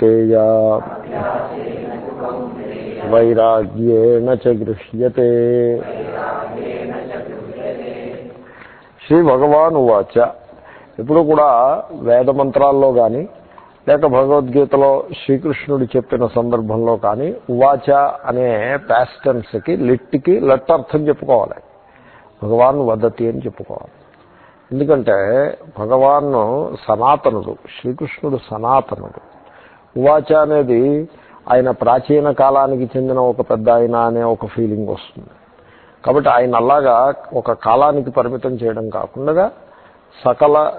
కౌంతేయ వైరాగ్యేణ చ గృహ్యతే శ్రీ భగవాన్ ఉవాచ ఇప్పుడు కూడా వేద మంత్రాల్లో కానీ లేక భగవద్గీతలో శ్రీకృష్ణుడు చెప్పిన సందర్భంలో కానీ ఉవాచ అనే ప్యాస్టెన్స్కి లిట్టికి లట్ అర్థం చెప్పుకోవాలి. భగవాన్ వదతి అని చెప్పుకోవాలి. ఎందుకంటే భగవాన్ సనాతనుడు శ్రీకృష్ణుడు సనాతనుడు. ఉవాచ అనేది ఆయన ప్రాచీన కాలానికి చెందిన ఒక పెద్ద ఆయన అనే ఒక ఫీలింగ్ వస్తుంది. కాబట్టి ఆయన అలాగా ఒక కాలానికి పరిమితం చేయడం కాకుండా సకల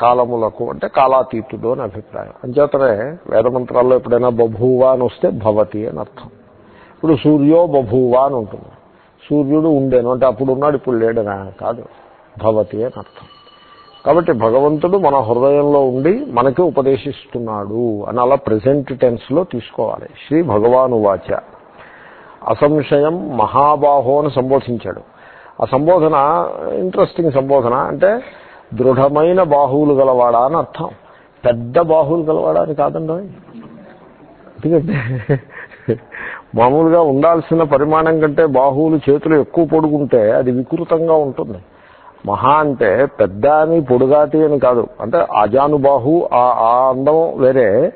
కాలములకు అంటే కాలాతీతుడు అని అభిప్రాయం. అంచేతనే వేదమంత్రాల్లో ఎప్పుడైనా బభూవా అని వస్తే భవతి అని అర్థం. ఇప్పుడు సూర్యో బభూవా అని ఉంటుంది. సూర్యుడు ఉండేను అంటే అప్పుడు ఉన్నాడు ఇప్పుడు లేడనా? కాదు. భవతి అని అర్థం. కాబట్టి భగవంతుడు మన హృదయంలో ఉండి మనకి ఉపదేశిస్తున్నాడు అని అలా ప్రజెంట్ టెన్స్లో తీసుకోవాలి. శ్రీ భగవాను వాచ. అసంశయం మహాబాహో అని సంబోధించాడు. ఆ సంబోధన ఇంట్రెస్టింగ్ సంబోధన అంటే దృఢమైన బాహువులు గలవాడా అని అర్థం. పెద్ద బాహువులు గలవాడా అని కాదండి. ఎందుకంటే మామూలుగా ఉండాల్సిన పరిమాణం కంటే బాహువులు చేతులు ఎక్కువ పొడుగుంటే అది వికృతంగా ఉంటుంది. మహా అంటే పెద్ద అని పొడుగాటి అని కాదు. అంటే అజానుబాహు ఆ అందం వేరే.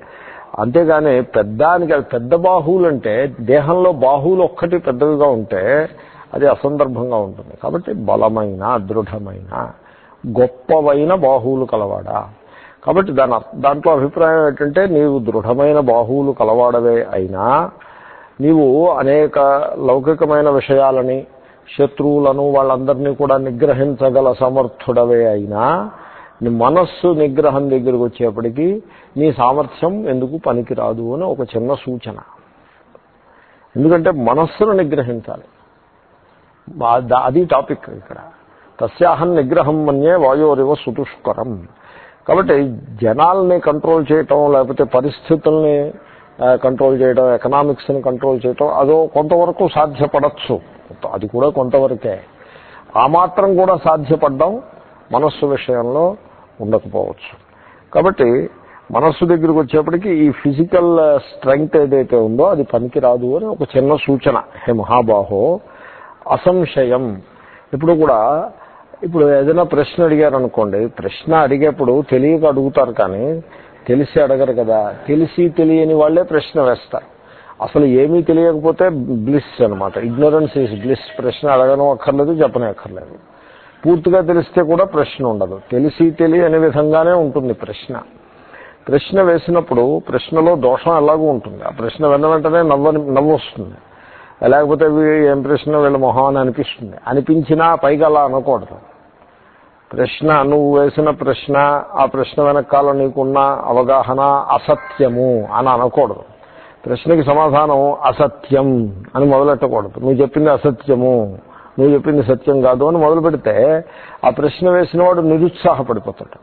అంతేగాని పెద్ద అని కాదు పెద్ద బాహువులు అంటే దేహంలో బాహువులు ఒక్కటి పెద్దవిగా ఉంటే అది అసందర్భంగా ఉంటుంది. కాబట్టి బలమైన దృఢమైన గొప్పవైన బాహువులు కలవాడా? కాబట్టి దాని దాంట్లో అభిప్రాయం ఏంటంటే నీవు దృఢమైన బాహువులు కలవాడవే అయినా నీవు అనేక లౌకికమైన విషయాలని శత్రువులను వాళ్ళందరినీ కూడా నిగ్రహించగల సమర్థుడవే అయినా నీ మనస్సు నిగ్రహం దగ్గరికి వచ్చేప్పటికీ నీ సామర్థ్యం ఎందుకు పనికిరాదు అని ఒక చిన్న సూచన. ఎందుకంటే మనస్సును నిగ్రహించాలి. అది టాపిక్ ఇక్కడ. తస్యాహం నిగ్రహం మన్యే వాయోరివ సుతుష్కరం. కాబట్టి జనాల్ని కంట్రోల్ చేయటం లేకపోతే పరిస్థితుల్ని కంట్రోల్ చేయడం ఎకనామిక్స్ని కంట్రోల్ చేయటం అదో కొంతవరకు సాధ్యపడచ్చు. అది కూడా కొంతవరకే. ఆ మాత్రం కూడా సాధ్యపడ్డం మనస్సు విషయంలో ఉండకపోవచ్చు. కాబట్టి మనస్సు దగ్గరికి వచ్చేప్పటికి ఈ ఫిజికల్ స్ట్రెంగ్త్ ఏదైతే ఉందో అది పనికిరాదు అని ఒక చిన్న సూచన. హే మహాబాహో అసంశయం. ఇప్పుడు కూడా ఇప్పుడు ఏదైనా ప్రశ్న అడిగారు అనుకోండి ప్రశ్న అడిగేప్పుడు తెలియక అడుగుతారు కానీ తెలిసి అడగరు కదా. తెలిసి తెలియని వాళ్ళే ప్రశ్న వేస్తారు. అసలు ఏమీ తెలియకపోతే బ్లిస్ అనమాట ఇగ్నోరెన్స్ ఈజ్ బ్లిస్ ప్రశ్న అడగడం అక్కర్లేదు చెప్పనే అక్కర్లేదు. పూర్తిగా తెలిస్తే కూడా ప్రశ్న ఉండదు. తెలిసి తెలియని విధంగానే ఉంటుంది ప్రశ్న. ప్రశ్న వేసినప్పుడు ప్రశ్నలో దోషం ఎలాగూ ఉంటుంది. ఆ ప్రశ్న వెన్న వెంటనే నవ్వ నవ్వు వస్తుంది లేకపోతే ఏం ప్రశ్న వీళ్ళ మొహం అని అనిపిస్తుంది. అనిపించినా పైగా అలా అనకూడదు. ప్రశ్న నువ్వు వేసిన ప్రశ్న ఆ ప్రశ్న వెనకాల నీకున్న అవగాహన అసత్యము అని అనకూడదు. ప్రశ్నకి సమాధానం అసత్యం అని మొదలెట్టకూడదు. నువ్వు చెప్పింది అసత్యము నువ్వు చెప్పింది సత్యం కాదు అని మొదలు పెడితే ఆ ప్రశ్న వేసిన వాడు నిరుత్సాహపడిపోతాడు.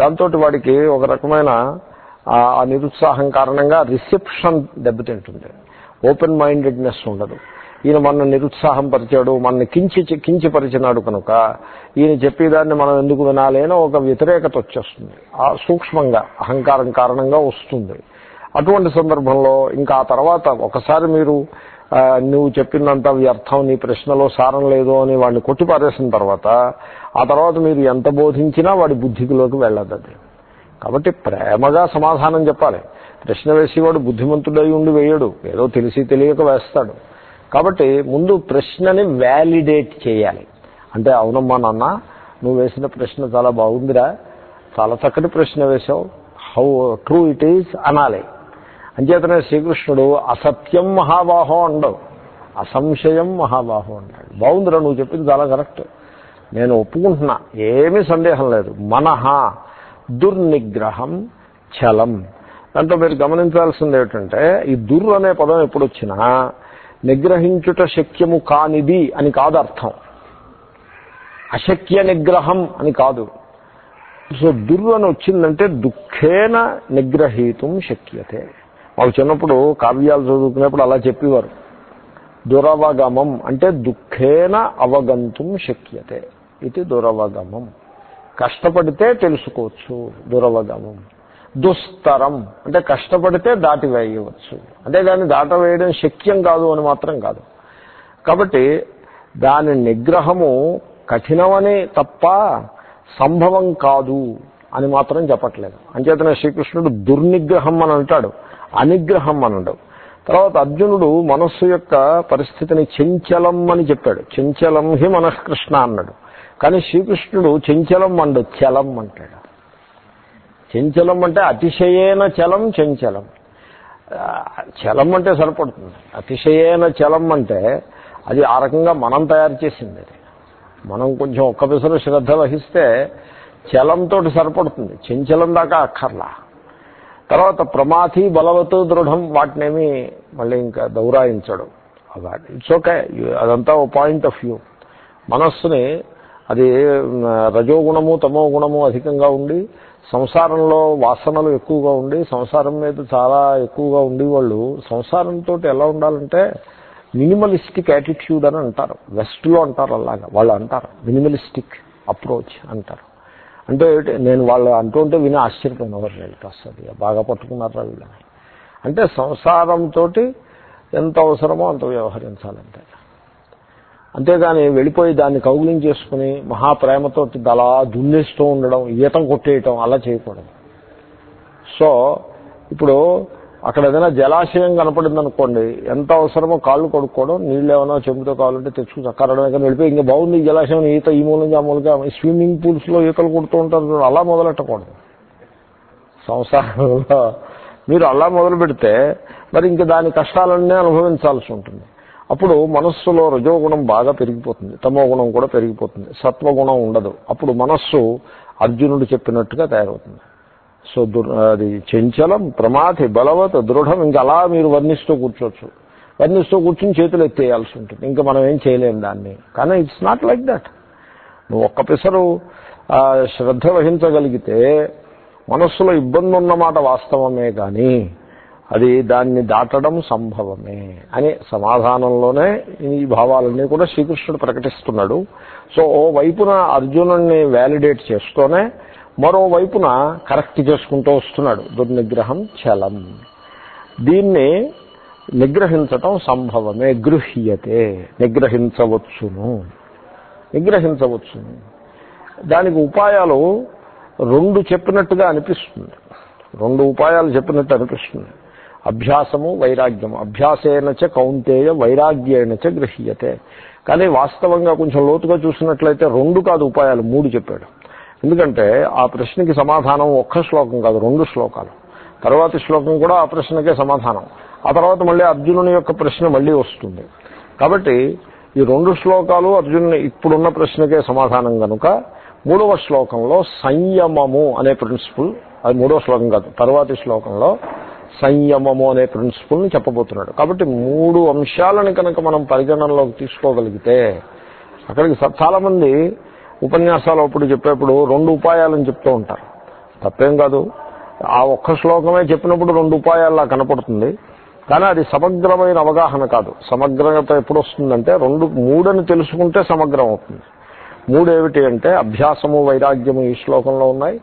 దాంతో వాడికి ఒక రకమైన ఆ నిరుత్సాహం కారణంగా రిసెప్షన్ దెబ్బతింటుంది. ఓపెన్ మైండెడ్నెస్ ఉండదు. ఈయన మన నిరుత్సాహం పరిచాడు మన కించి కించిపరిచినాడు కనుక ఈయన చెప్పేదాన్ని మనం ఎందుకు వినాలి అని ఒక వ్యతిరేకత వచ్చేస్తుంది. ఆ సూక్ష్మంగా అహంకారం కారణంగా వస్తుంది. అటువంటి సందర్భంలో ఇంకా ఆ తర్వాత ఒకసారి మీరు నువ్వు చెప్పినంత వ్యర్థం నీ ప్రశ్నలో సారం లేదు అని వాడిని కొట్టిపారేసిన తర్వాత ఆ తర్వాత మీరు ఎంత బోధించినా వాడి బుద్ధిలోకి వెళ్ళదు అది. కాబట్టి ప్రేమగా సమాధానం చెప్పాలి. ప్రశ్న వేసేవాడు బుద్ధిమంతుడై ఉండి వేయడు. ఏదో తెలిసి తెలియక వేస్తాడు. కాబట్టి ముందు ప్రశ్నని వ్యాలిడేట్ చేయాలి. అంటే అవునమ్మా నాన్న నువ్వు వేసిన ప్రశ్న చాలా బాగుందిరా. చాలా చక్కటి ప్రశ్న వేశావు. హౌ ట్రూ ఇట్ ఈజ్ అనాలి. అంచేతనే శ్రీకృష్ణుడు అసత్యం మహాబాహో అండవు. అసంశయం మహాబాహో అంటాడు. బాగుందిరా నువ్వు చెప్పింది చాలా కరెక్ట్. నేను ఒప్పుకుంటున్నా ఏమీ సందేహం లేదు. మనహ దుర్నిగ్రహం చలం దాంట్లో మీరు గమనించాల్సింది ఏమిటంటే ఈ దుర్ అనే పదం ఎప్పుడొచ్చినా నిగ్రహించుట శక్యము కానిది అని కాదు అర్థం. అశక్య నిగ్రహం అని కాదు. సో దుర్ అని వచ్చిందంటే దుఃఖేన నిగ్రహీతం శక్యతే. మాకు చిన్నప్పుడు కావ్యాలు చదువుకునేప్పుడు అలా చెప్పేవారు. దురవగమం అంటే దుఃఖేన అవగంతుం శక్యతే. ఇది దురవగమం. కష్టపడితే తెలుసుకోవచ్చు దురవగమం. దుస్తరం అంటే కష్టపడితే దాటి వేయవచ్చు అంతేగాని దాటవేయడం శక్యం కాదు అని మాత్రం కాదు. కాబట్టి దాని నిగ్రహము కఠినమని తప్ప సంభవం కాదు అని మాత్రం చెప్పట్లేదు. అంచేతనే శ్రీకృష్ణుడు దుర్నిగ్రహం అని అంటాడు. అనిగ్రహం అనడు. తర్వాత అర్జునుడు మనస్సు యొక్క పరిస్థితిని చెంచలం అని చెప్పాడు. చెంచలం హి మనఃకృష్ణ అన్నాడు. కానీ శ్రీకృష్ణుడు చెంచలం అండు చలం అంటాడు. చెంచలం అంటే అతిశయేన చలం చెంచలం. చలం అంటే సరిపడుతుంది. అతిశయేన చలం అంటే అది ఆ రకంగా మనం తయారు చేసింది అది. మనం కొంచెం ఒక్క పిసరు శ్రద్ధ వహిస్తే చలంతో సరిపడుతుంది. చెంచలం దాకా అక్కర్లా. తర్వాత ప్రమాథి బలవత్ దృఢం వాటినేమి మళ్ళీ ఇంకా దౌరాయించడు. అలాంటి ఇట్స్ ఓకే. అదంతా ఓ పాయింట్ ఆఫ్ వ్యూ. మనస్సుని అది రజోగుణము తమో గుణము అధికంగా ఉండి సంసారంలో వాసనలు ఎక్కువగా ఉండి సంసారం మీద చాలా ఎక్కువగా ఉండేవాళ్ళు సంసారంతో ఎలా ఉండాలంటే మినిమలిస్టిక్ యాటిట్యూడ్ అని అంటారు. వెస్ట్లో అంటారు అలాగా. వాళ్ళు అంటారు మినిమలిస్టిక్ అప్రోచ్ అంటారు. అంటే నేను వాళ్ళు అంటుంటే విని ఆశ్చర్యపోయినవారు నేను అసలు బాగా పట్టుకున్నారా వీళ్ళని అంటే సంసారంతో ఎంత అవసరమో అంత వ్యవహరించాలంటే. అంతేగాని వెళ్ళిపోయి దాన్ని కౌగులించేసుకుని మహాప్రేమతో అలా దున్నేస్తూ ఉండడం ఈతం కొట్టేయటం అలా చేయకూడదు. సో ఇప్పుడు అక్కడ ఏదైనా జలాశయం కనపడింది అనుకోండి ఎంత అవసరమో కాళ్ళు కడుక్కోవడం నీళ్ళు ఏమైనా చెంబుతో కావాలంటే తెచ్చుకు చక్కరడమే కానీ వెళ్ళిపోయి ఇంకా బాగుంది ఈ జలాశయం ఈత ఈ మూల నుంచి ఆ మూలగా స్విమ్మింగ్ పూల్స్లో ఈతలు కొడుతూ ఉంటారు అలా మొదలెట్టకూడదు. సంసారంలో మీరు అలా మొదలు పెడితే మరి ఇంక దాని కష్టాలన్నీ అనుభవించాల్సి ఉంటుంది. అప్పుడు మనస్సులో రజోగుణం బాగా పెరిగిపోతుంది తమో గుణం కూడా పెరిగిపోతుంది సత్వగుణం ఉండదు. అప్పుడు మనస్సు అర్జునుడు చెప్పినట్టుగా తయారవుతుంది. సో అది చెంచలం ప్రమాథి బలవత్ దృఢం ఇంకా అలా మీరు వర్ణిస్తూ కూర్చోవచ్చు. వర్ణిస్తూ కూర్చుని చేతులు ఎత్తేయాల్సి ఉంటుంది. ఇంకా మనం ఏం చేయలేం దాన్ని. కానీ ఇట్స్ నాట్ లైక్ దట్ నువ్వు ఒక్క పిసరు శ్రద్ధ వహించగలిగితే మనస్సులో ఇబ్బంది ఉన్నమాట వాస్తవమే కానీ అది దాన్ని దాటడం సంభవమే అని సమాధానంలోనే ఈ భావాలన్నీ కూడా శ్రీకృష్ణుడు ప్రకటిస్తున్నాడు. సో ఓ వైపున అర్జునుడిని వ్యాలిడేట్ చేస్తూనే మరోవైపున కరెక్ట్ చేసుకుంటూ వస్తున్నాడు. దుర్నిగ్రహం చలం. దీన్ని నిగ్రహించటం సంభవమే గృహ్యతే. నిగ్రహించవచ్చును. నిగ్రహించవచ్చును. దానికి ఉపాయాలు రెండు చెప్పినట్టుగా అనిపిస్తుంది. రెండు ఉపాయాలు చెప్పినట్టు అనిపిస్తుంది. అభ్యాసము వైరాగ్యము. అభ్యాసేనచ కౌంతేయ వైరాగ్యేనచ గృహ్యతే. కానీ వాస్తవంగా కొంచెం లోతుగా చూసినట్లయితే రెండు కాదు ఉపాయాలు మూడు చెప్పాడు. ఎందుకంటే ఆ ప్రశ్నకి సమాధానం ఒక్క శ్లోకం కాదు రెండు శ్లోకాలు. తర్వాతి శ్లోకం కూడా ఆ ప్రశ్నకే సమాధానం. ఆ తర్వాత మళ్ళీ అర్జునుని యొక్క ప్రశ్న మళ్ళీ వస్తుంది. కాబట్టి ఈ రెండు శ్లోకాలు అర్జునుని ఇప్పుడున్న ప్రశ్నకే సమాధానం కనుక మూడవ శ్లోకంలో సంయమము అనే ప్రిన్సిపుల్ అది మూడవ శ్లోకం కాదు తర్వాతి శ్లోకంలో సంయమము అనే ప్రిన్సిపుల్ని చెప్పబోతున్నాడు. కాబట్టి మూడు అంశాలను కనుక మనం పరిగణనలోకి తీసుకోగలిగితే అక్కడికి చాలామంది ఉపన్యాసాలు అప్పుడు చెప్పేప్పుడు రెండు ఉపాయాలని చెప్తూ ఉంటారు. తప్పేం కాదు. ఆ ఒక్క శ్లోకమే చెప్పినప్పుడు రెండు ఉపాయాల్లా కనపడుతుంది. కానీ అది సమగ్రమైన అవగాహన కాదు. సమగ్రత ఎప్పుడు వస్తుందంటే రెండు మూడని తెలుసుకుంటే సమగ్రం అవుతుంది. మూడేమిటి అంటే అభ్యాసము వైరాగ్యము ఈ శ్లోకంలో ఉన్నాయి.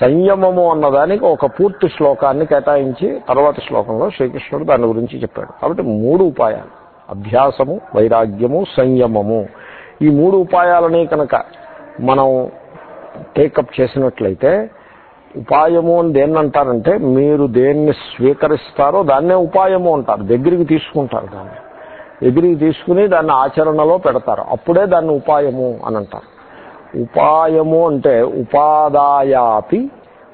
సంయమము అన్నదానికి ఒక పూర్తి శ్లోకాన్ని కేటాయించి తర్వాతి శ్లోకంలో శ్రీకృష్ణుడు దాని గురించి చెప్పాడు. కాబట్టి మూడు ఉపాయాలు. అభ్యాసము వైరాగ్యము సంయమము. ఈ మూడు ఉపాయాలని కనుక మనం టేకప్ చేసినట్లయితే ఉపాయము అని దేన్ని అంటారంటే మీరు దేన్ని స్వీకరిస్తారో దాన్నే ఉపాయము అంటారు. దగ్గరికి తీసుకుంటారు దాన్ని. దగ్గరికి తీసుకుని దాన్ని ఆచరణలో పెడతారు. అప్పుడే దాన్ని ఉపాయము అని అంటారు. ఉపాయము అంటే ఉపాదాయాపి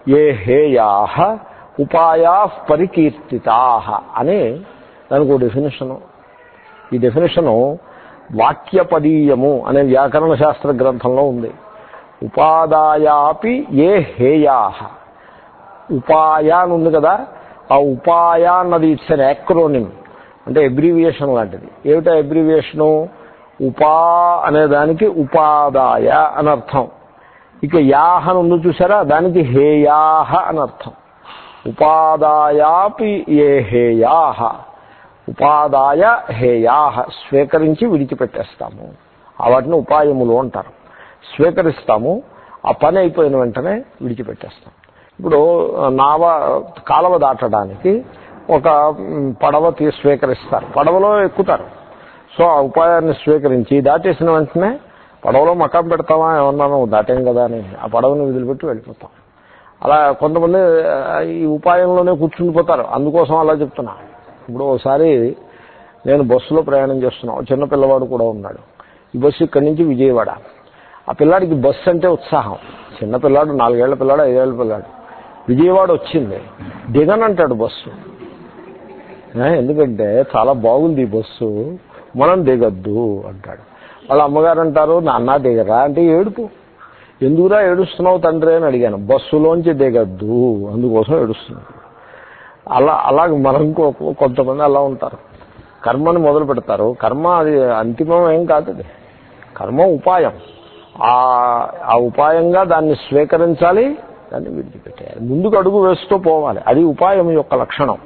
ఏ హేయాహ ఉపాయా పరికీర్తితా అని దానికి ఒక డెఫినేషను ఈ డెఫినేషను వాక్యపదీయము అనే వ్యాకరణ శాస్త్ర గ్రంథంలో ఉంది. ఉపాదాయాపి ఏ హేయా ఉపాయ అని ఉంది కదా ఆ ఉపాయ అన్నది ఇట్స్ అన్ యాక్రోనిమ్ అంటే ఎబ్రివియేషన్ లాంటిది. ఏమిటా ఎబ్రివియేషను ఉపా అనే దానికి ఉపాదాయ అని అర్థం. ఇక యాహ అని ఉంది చూసారా? దానికి హేయాహ అని అర్థం. ఉపాదాయాపి ఏ హేయాహ. ఉపాదాయ హేయా స్వీకరించి విడిచిపెట్టేస్తాము. ఆ వాటిని ఉపాయములు అంటారు. స్వీకరిస్తాము ఆ పని అయిపోయిన వెంటనే విడిచిపెట్టేస్తాం. ఇప్పుడు నావ కాలవ దాటడానికి ఒక పడవ తీ స్వీకరిస్తారు. పడవలో ఎక్కుతారు. సో ఆ ఉపాయాన్ని స్వీకరించి దాటేసిన వెంటనే పడవలో మకాం పెడతామా ఏమన్నాను దాటాం కదా అని ఆ పడవని వదిలిపెట్టి వెళ్ళిపోతాం. అలా కొంతమంది ఈ ఉపాయంలోనే కూర్చుండిపోతారు. అందుకోసం అలా చెప్తున్నా. ఇప్పుడు ఒకసారి నేను బస్సులో ప్రయాణం చేస్తున్నాం చిన్న పిల్లవాడు కూడా ఉన్నాడు. ఈ బస్సు ఇక్కడి నుంచి విజయవాడ. ఆ పిల్లాడికి బస్సు అంటే ఉత్సాహం. చిన్న పిల్లాడు నాలుగేళ్ళ పిల్లాడు ఐదేళ్ళ పిల్లాడు. విజయవాడ వచ్చింది. దిగనంటాడు బస్సు. ఎందుకంటే చాలా బాగుంది ఈ బస్సు. మనం దిగద్దు అంటాడు. వాళ్ళ అమ్మగారు అంటారు నాన్న దిగరా అంటే ఏడుపు. ఎందుకురా ఏడుస్తున్నావు తండ్రి అని అడిగాను. బస్సులోంచి దిగద్దు. అందుకోసం ఏడుస్తున్నాడు అలా అలాగ మనం కొంతమంది అలా ఉంటారు. కర్మని మొదలు పెడతారు. కర్మ అది అంతిమం ఏం కాదు అది. కర్మ ఉపాయం. ఆ ఆ ఉపాయంగా దాన్ని స్వీకరించాలి దాన్ని విడిచిపెట్టేయాలి. ముందుకు అడుగు వేస్తూ పోవాలి. అది ఉపాయం యొక్క లక్షణం.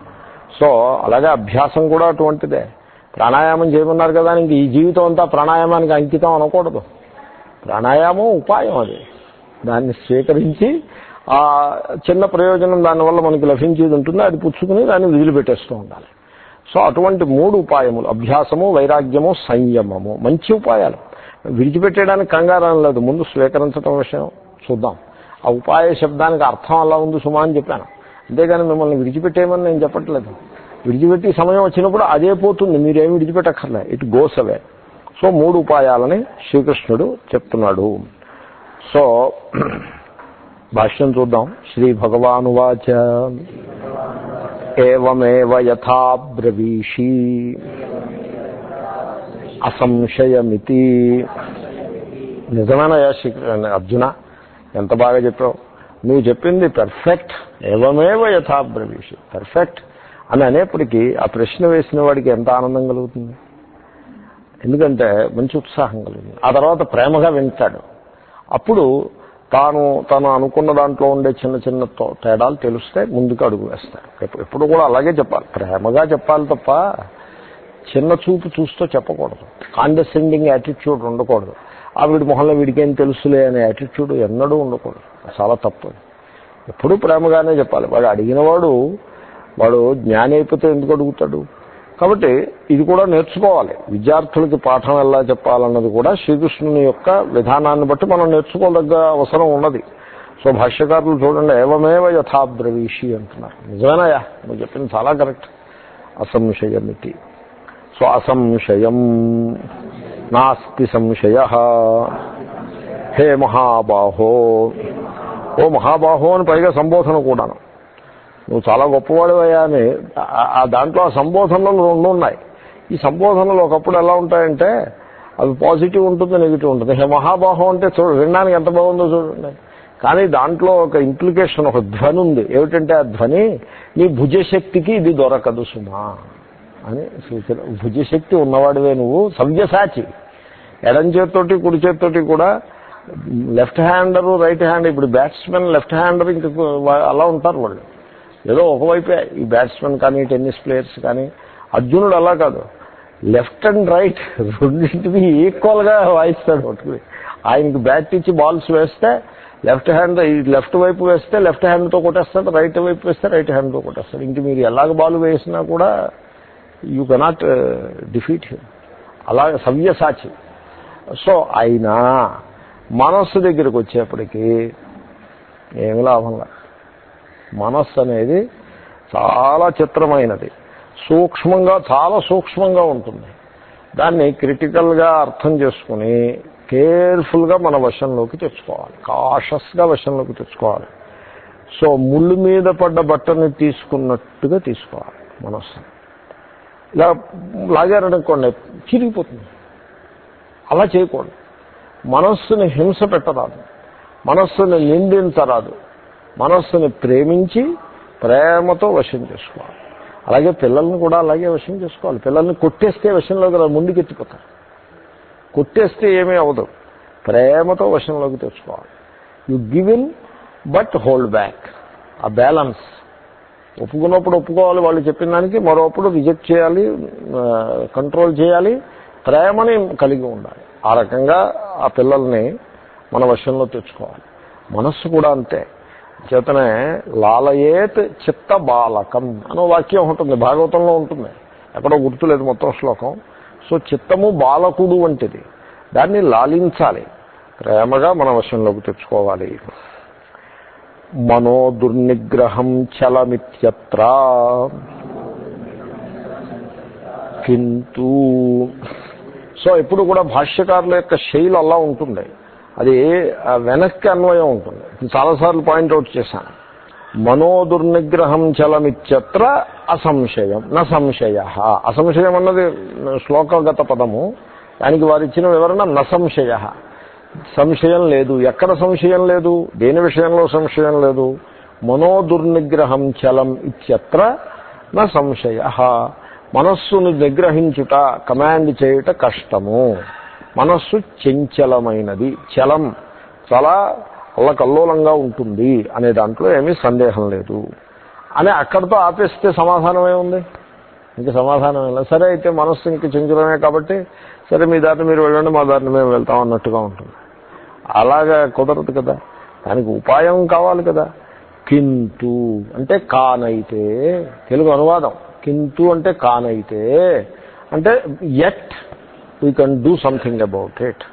సో అలాగే అభ్యాసం కూడా అటువంటిదే. ప్రాణాయామం చేయమన్నారు కదా ఇంక ఈ జీవితం అంతా ప్రాణాయామానికి అంకితం అనకూడదు. ప్రాణాయామం ఉపాయం అది. దాన్ని స్వీకరించి ఆ చిన్న ప్రయోజనం దానివల్ల మనకి లభించేది ఉంటుంది. అది పుచ్చుకుని దాన్ని వదిలిపెట్టేస్తూ ఉండాలి. సో అటువంటి మూడు ఉపాయములు అభ్యాసము వైరాగ్యము సంయమము. మంచి ఉపాయాలు. విడిచిపెట్టేయడానికి కంగారం లేదు. ముందు స్వీకరించడం విషయం చూద్దాం. ఆ ఉపాయ శబ్దానికి అర్థం అలా ఉంది సుమా అని చెప్పాను. అంతేగాని మిమ్మల్ని విడిచిపెట్టేయమని నేను చెప్పట్లేదు. విడిచిపెట్టి సమయం వచ్చినప్పుడు అదే పోతుంది. మీరేమి విడిచిపెట్టక్కర్లే. ఇట్ గోస్ అవే సో మూడు ఉపాయాలని శ్రీకృష్ణుడు చెప్తున్నాడు. సో భాష్యం చూద్దాం. శ్రీ భగవానువాచ. ఏవమేవ యథాబ్రవీషి అసంశయమితి. నిజమైన అర్జున? ఎంత బాగా చెప్పావు? నువ్వు చెప్పింది పెర్ఫెక్ట్ ఏవమేవ యథాబ్రవీషి పెర్ఫెక్ట్ అని అనేప్పటికీ ఆ ప్రశ్న వేసిన వాడికి ఎంత ఆనందం కలుగుతుంది? ఎందుకంటే మంచి ఉత్సాహం కలుగుతుంది ఆ తర్వాత ప్రేమగా వింటాడు. అప్పుడు తాను తను అనుకున్న దాంట్లో ఉండే చిన్న చిన్న తో- తేడాలు తెలిస్తే ముందుకు అడుగు వేస్తాను ఎప్పుడు కూడా అలాగే చెప్పాలి. ప్రేమగా చెప్పాలి తప్ప చిన్న చూపు చూస్తూ చెప్పకూడదు. కాండెసెండింగ్ యాటిట్యూడ్ ఉండకూడదు. ఆ వీడి మొహంలో వీడికేం తెలుసులే అనే యాటిట్యూడ్ ఎన్నడూ ఉండకూడదు. చాలా తప్పు ఎప్పుడూ ప్రేమగానే చెప్పాలి. వాడు అడిగినవాడు వాడు జ్ఞాని అయిపోతే ఎందుకు అడుగుతాడు? కాబట్టి ఇది కూడా నేర్చుకోవాలి. విద్యార్థులకి పాఠం ఎలా చెప్పాలన్నది కూడా శ్రీకృష్ణుని యొక్క విధానాన్ని బట్టి మనం నేర్చుకోదగ్గ అవసరం ఉన్నది. సో భాష్యకారులు చూడండి ఏవమేవ యథాబ్రవీషి అంటున్నారు. నిజమేనాయా నువ్వు చెప్పింది చాలా కరెక్ట్. అసంశయమితి సో అసంశయం నాస్తి సంశయ హే మహాబాహో ఓ మహాబాహో అని పైగా సంబోధన కూడాను. నువ్వు చాలా గొప్పవాడివయ్యా అని ఆ- దాంట్లో ఆ సంబోధనలు రెండు ఉన్నాయి. ఈ సంబోధనలు ఒకప్పుడు ఎలా ఉంటాయంటే అవి పాజిటివ్ ఉంటుంది నెగిటివ్ ఉంటుంది. హే మహాబాహం అంటే చూడు వినడానికి ఎంత బాగుందో చూడండి కానీ దాంట్లో ఒక ఇంప్లికేషన్ ఒక ధ్వని ఉంది. ఏమిటంటే ఆ ధ్వని నీ భుజశక్తికి ఇది దొరకదు సుమా అని సూచన భుజశక్తి ఉన్నవాడివే నువ్వు సవ్యసాచి. ఎడం చేతితోటి కుడి చేతితోటి కూడా లెఫ్ట్ హ్యాండరు రైట్ హ్యాండ్ ఇప్పుడు బ్యాట్స్మెన్ లెఫ్ట్ హ్యాండర్ ఇంక అలా ఉంటారు వాళ్ళు. ఏదో ఒకవైపే ఈ బ్యాట్స్మెన్ కానీ టెన్నిస్ ప్లేయర్స్ కానీ అర్జునుడు అలా కాదు. లెఫ్ట్ అండ్ రైట్ రెండింటిని ఈక్వల్గా వాయిస్తాడు ఒకటి ఆయనకి బ్యాట్ ఇచ్చి బాల్స్ వేస్తే లెఫ్ట్ హ్యాండ్ ఈ లెఫ్ట్ వైపు వేస్తే లెఫ్ట్ హ్యాండ్తో కొట్టేస్తాడు రైట్ వైపు వేస్తే రైట్ హ్యాండ్తో కొట్టేస్తాడు. ఇంక మీరు ఎలాగ బాల్ వేసినా కూడా యూ కెనాట్ డిఫీట్ హిమ్ అలాగే సవ్యసాచి. సో అయినా మనస్సు దగ్గరికి వచ్చేప్పటికీ ఏమి లాభంగా మనస్సు అనేది చాలా చిత్రమైనది. సూక్ష్మంగా చాలా సూక్ష్మంగా ఉంటుంది. దాన్ని క్రిటికల్గా అర్థం చేసుకుని కేర్ఫుల్గా మన వశంలోకి తెచ్చుకోవాలి. కాషస్గా వశంలోకి తెచ్చుకోవాలి. సో ముళ్ళు మీద పడ్డ బట్టని తీసుకున్నట్టుగా తీసుకోవాలి మనస్సు. ఇలా లాగారనుకోండి చిరిగిపోతుంది. అలా చేయకూడదు. మనస్సుని హింస పెట్టరాదు. మనస్సుని నిందించరాదు. మనస్సుని ప్రేమించి ప్రేమతో వశం చేసుకోవాలి. అలాగే పిల్లల్ని కూడా అలాగే వశం చేసుకోవాలి. పిల్లల్ని కొట్టేస్తే వశంలోకి రా- ముందుకెత్తిపోతారు. కొట్టేస్తే ఏమీ అవ్వదు. ప్రేమతో వశంలోకి తెచ్చుకోవాలి. You give in but hold back ఆ బ్యాలన్స్. ఒప్పుకున్నప్పుడు ఒప్పుకోవాలి వాళ్ళు చెప్పిన దానికి. మరోప్పుడు రిజెక్ట్ చేయాలి కంట్రోల్ చేయాలి. ప్రేమని కలిగి ఉండాలి. ఆ రకంగా ఆ పిల్లల్ని మన వశంలో తెచ్చుకోవాలి. మనస్సు కూడా అంతే. చేతనే లాలయేత్ చిత్త బాలకం అనో వాక్యం ఉంటుంది భాగవతంలో ఉంటుంది. ఎక్కడో గుర్తులేదు మొత్తం శ్లోకం. సో చిత్తము బాలకుడు వంటిది. దాన్ని లాలించాలి. ప్రేమగా మన వశంలోకి తెచ్చుకోవాలి. మనో దుర్నిగ్రహం చలమిత్యత్ర. కింటూ సో ఎప్పుడు కూడా భాష్యకారుల యొక్క శైలి అలా ఉంటుంది అది వెనక్కి అన్వయం ఉంటుంది. చాలాసార్లు పాయింట్అవుట్ చేశాను. మనోదుర్నిగ్రహం చలమిత్యత్ర అసంశయం న సంశయ. అసంశయం అన్నది శ్లోకగత పదము. దానికి వారు ఇచ్చిన వివరణ న సంశయ. సంశయం లేదు. ఎక్కడ సంశయం లేదు? దేని విషయంలో సంశయం లేదు? మనోదుర్నిగ్రహం చలం ఇత్యత్ర న సంశయ. మనస్సును నిగ్రహించుట కమాండ్ చేయుట కష్టము. మనస్సు చంచలమైనది చలం చాలా అల్లకల్లోలంగా ఉంటుంది అనే దాంట్లో ఏమీ సందేహం లేదు. అని అక్కడితో ఆపేస్తే సమాధానం ఏముంది ఇంకా సమాధానం ఇలా సరే అయితే మనస్సు ఇంక చంచలమే కాబట్టి సరే మీ దారిని మీరు వెళ్ళండి మా దారిని మేము వెళ్తాం అన్నట్టుగా ఉంటుంది. అలాగా కుదరదు కదా. దానికి ఉపాయం కావాలి కదా. కింతు అంటే కానైతే తెలుగు అనువాదం. కింతు అంటే కానైతే అంటే yet we can do something about it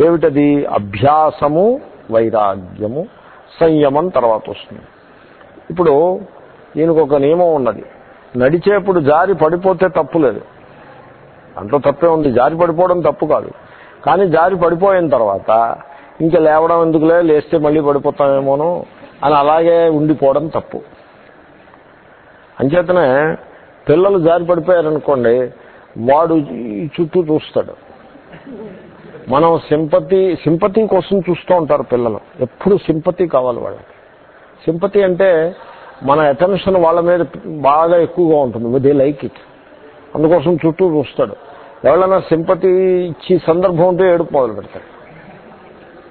ఏమిటది? అభ్యాసము వైరాగ్యము సంయమం తర్వాత వస్తుంది. ఇప్పుడు దీనికి ఒక నియమం ఉన్నది. నడిచేప్పుడు జారి పడిపోతే తప్పు లేదు. దాంట్లో తప్పే ఉంది. జారి పడిపోవడం తప్పు కాదు. కానీ జారి పడిపోయిన తర్వాత ఇంకా లేవడం ఎందుకులే? లేస్తే మళ్ళీ పడిపోతామేమోను అని అలాగే ఉండిపోవడం తప్పు. అంచేతనే పిల్లలు జారి పడిపోయారనుకోండి వాడు చుట్టూ చూస్తాడు. మనం సింపతి సింపతి కోసం చూస్తూ ఉంటారు పిల్లలు. ఎప్పుడు సింపతి కావాలి వాళ్ళకి. సింపతి అంటే మన అటెన్షన్ వాళ్ళ మీద బాగా ఎక్కువగా ఉంటుంది. They like it. అందుకోసం చుట్టూ చూస్తాడు. ఎవరైనా సింపతి ఇచ్చి సందర్భం ఉంటే ఏడుపు మొదలు పెడతాడు.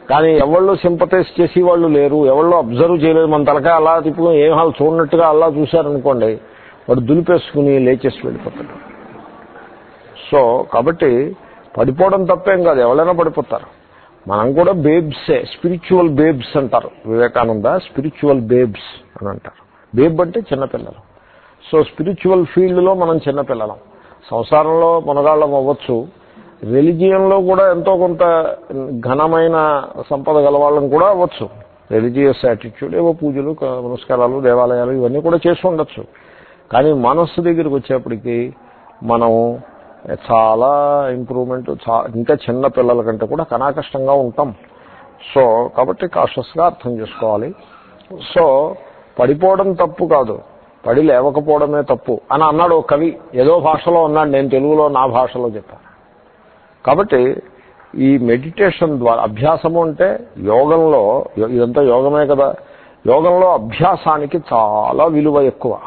కానీ ఎవళ్ళు సింపతైజ్ చేసి వాళ్ళు లేరు ఎవళ్ళు అబ్జర్వ్ చేయలేదు. మన తలకాయ అలా తిప్పుకుని ఏం హాల్ చూడనట్టుగా అలా చూశారనుకోండి వాడు దులిపేసుకుని లేచేసి వెళ్ళిపోతాడు. సో కాబట్టి పడిపోవడం తప్పేం కాదు ఎవరైనా పడిపోతారు. మనం కూడా బేబ్సే స్పిరిచువల్ బేబ్స్ అంటారు. వివేకానంద స్పిరిచువల్ బేబ్స్ అని అంటారు. బేబ్ అంటే చిన్నపిల్లలు. సో స్పిరిచువల్ ఫీల్డ్లో మనం చిన్నపిల్లలం. సంసారంలో మనగాళ్ళం అవ్వచ్చు. రెలిజియన్లో కూడా ఎంతో కొంత ఘనమైన సంపద గలవాళ్ళం కూడా అవ్వచ్చు. రిలీజియస్ యాటిట్యూడ్ ఏవో పూజలు నమస్కారాలు దేవాలయాలు ఇవన్నీ కూడా చేసి ఉండొచ్చు. కానీ మనస్సు దగ్గరికి వచ్చేప్పటికీ మనం చాలా ఇంప్రూవ్మెంట్ చా ఇంకా చిన్న పిల్లల కంటే కూడా కనాకష్టంగా ఉంటాం. సో కాబట్టి కాషస్గా అర్థం చేసుకోవాలి. సో పడిపోవడం తప్పు కాదు. పడి లేవకపోవడమే తప్పు అని అన్నాడు కవి. ఏదో భాషలో అన్నాడు. నేను తెలుగులో నా భాషలో చెప్పాను. కాబట్టి ఈ మెడిటేషన్ ద్వారా అభ్యాసము అంటే యోగంలో ఇదంతా యోగమే కదా. యోగంలో అభ్యాసానికి చాలా విలువ ఎక్కువ.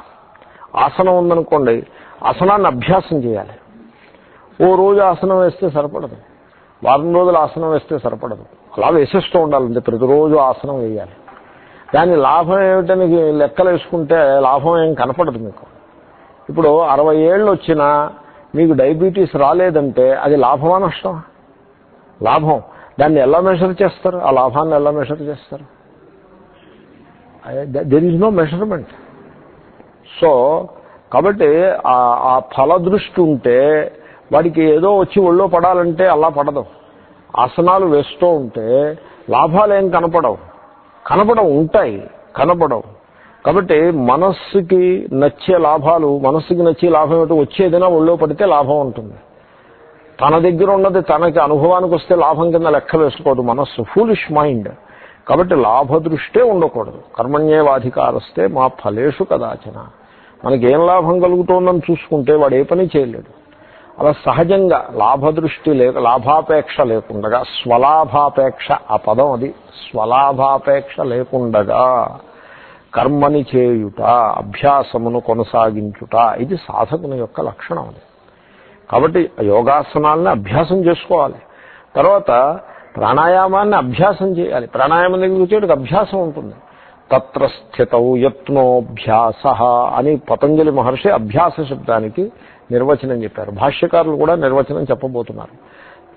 ఆసనం ఉందనుకోండి ఆసనాన్ని అభ్యాసం చేయాలి. ఓ రోజు ఆసనం వేస్తే సరిపడదు. వారం రోజులు ఆసనం వేస్తే సరిపడదు. అలా వేసేస్తూ ఉండాలంటే ప్రతిరోజు ఆసనం వేయాలి. దాని లాభం ఏమిటని లెక్కలు వేసుకుంటే లాభం ఏం కనపడదు మీకు. ఇప్పుడు అరవై ఏళ్ళు వచ్చినా మీకు డయాబెటీస్ రాలేదంటే అది లాభమా నష్టమా? లాభం. దాన్ని ఎలా మెషర్ చేస్తారు? ఆ లాభాన్ని ఎలా మెషర్ చేస్తారు? There is no measurement so కాబట్టి ఆ- ఆ ఫల దృష్టి ఉంటే వాడికి ఏదో వచ్చి ఒళ్ళో పడాలంటే అలా పడదు. ఆసనాలు వేస్తూ ఉంటే లాభాలు ఏం కనపడవు. కనపడవు ఉంటాయి కనపడవు. కాబట్టి మనస్సుకి నచ్చే లాభాలు మనస్సుకి నచ్చే లాభం ఏమిటో వచ్చేదైనా ఒళ్ళో పడితే లాభం ఉంటుంది. తన దగ్గర ఉన్నది తనకి అనుభవానికి వస్తే లాభం కింద లెక్క వేసుకోదు మనస్సు. ఫూలిష్ మైండ్ కాబట్టి లాభదృష్టే ఉండకూడదు. కర్మణ్యేవాధికారస్తే మా ఫలేషు కదాచన. మనకేం లాభం కలుగుతోందని చూసుకుంటే వాడు ఏ పని చేయలేడు. అలా సహజంగా లాభదృష్టి లేక లాభాపేక్ష లేకుండగా స్వలాభాపేక్ష ఆ పదం అది స్వలాభాపేక్ష లేకుండగా కర్మని చేయుట అభ్యాసమును కొనసాగించుట ఇది సాధకుని యొక్క లక్షణం అది. కాబట్టి యోగాసనాలని అభ్యాసం చేసుకోవాలి. తర్వాత ప్రాణాయామాన్ని అభ్యాసం చేయాలి. ప్రాణాయామం దగ్గర వచ్చేటికి అభ్యాసం ఉంటుంది. తత్ర స్థితౌ యత్నోభ్యాస అని పతంజలి మహర్షి అభ్యాస శబ్దానికి నిర్వచనం చెప్పారు. భాష్యకారులు కూడా నిర్వచనం చెప్పబోతున్నారు.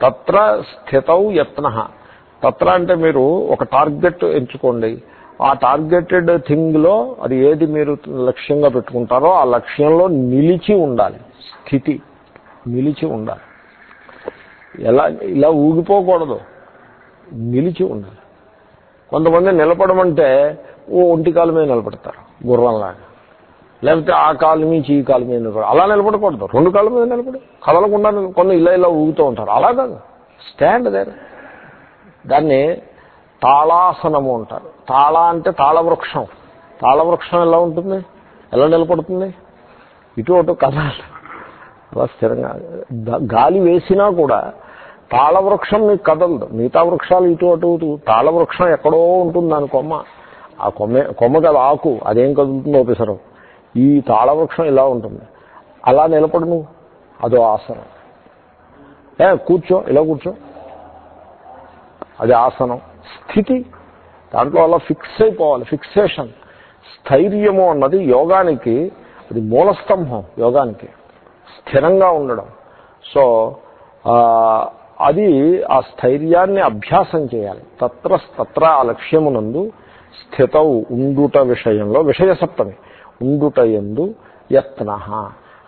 తత్ర స్థితౌ యత్న. తత్ర అంటే మీరు ఒక టార్గెట్ ఎంచుకోండి. ఆ టార్గెటెడ్ థింగ్లో అది ఏది మీరు లక్ష్యంగా పెట్టుకుంటారో ఆ లక్ష్యంలో నిలిచి ఉండాలి. స్థితి. నిలిచి ఉండాలి. ఎలా ఇలా ఊగిపోకూడదు. నిలిచి ఉండాలి. కొంతమంది నిలబడమంటే ఓ ఒంటి మీద నిలబడతారు. గుర్రంలాగా. లేకపోతే ఆ కాలు మించి ఈ కాలు మీద నిలబడి అలా నిలబడకూడదు. రెండు కాళ్ళ మీద నిలబడి. కదలకుండా కొన్ని ఇలా ఇలా ఊగుతూ ఉంటారు. అలా కాదు. స్టాండ్ దేర్ దాన్ని తాళాసనము అంటారు. తాళ అంటే తాళవృక్షం. తాళవృక్షం ఎలా ఉంటుంది? ఎలా నిలబడుతుంది? ఇటు అటు కదలాలి. అలా స్థిరంగా గాలి వేసినా కూడా తాళవృక్షం మీకు కదలదు. మిగతా వృక్షాలు ఇటు అటు ఇటు తాళవృక్షం ఎక్కడో ఉంటుంది దాని కొమ్మ ఆ కొమ్మ కొమ్మ కదా ఆకు అదేం కదులుతుందో ఒకసారి ఈ తాళవృక్షం ఇలా ఉంటుంది. అలా నిలబడు నువ్వు. అదో ఆసనం. ఏ కూర్చో ఇలా కూర్చో. అది ఆసనం. స్థితి. దాంట్లో అలా ఫిక్స్ అయిపోవాలి. ఫిక్సేషన్. స్థైర్యము అన్నది యోగానికి అది మూలస్తంభం యోగానికి. స్థిరంగా ఉండడం. సో అది ఆ స్థైర్యాన్ని అభ్యాసం చేయాలి. తత్ర తత్ర ఆ లక్ష్యమునందు స్థితవు ఉండుట విషయంలో విషయ ఉండుట ఎందు యత్న.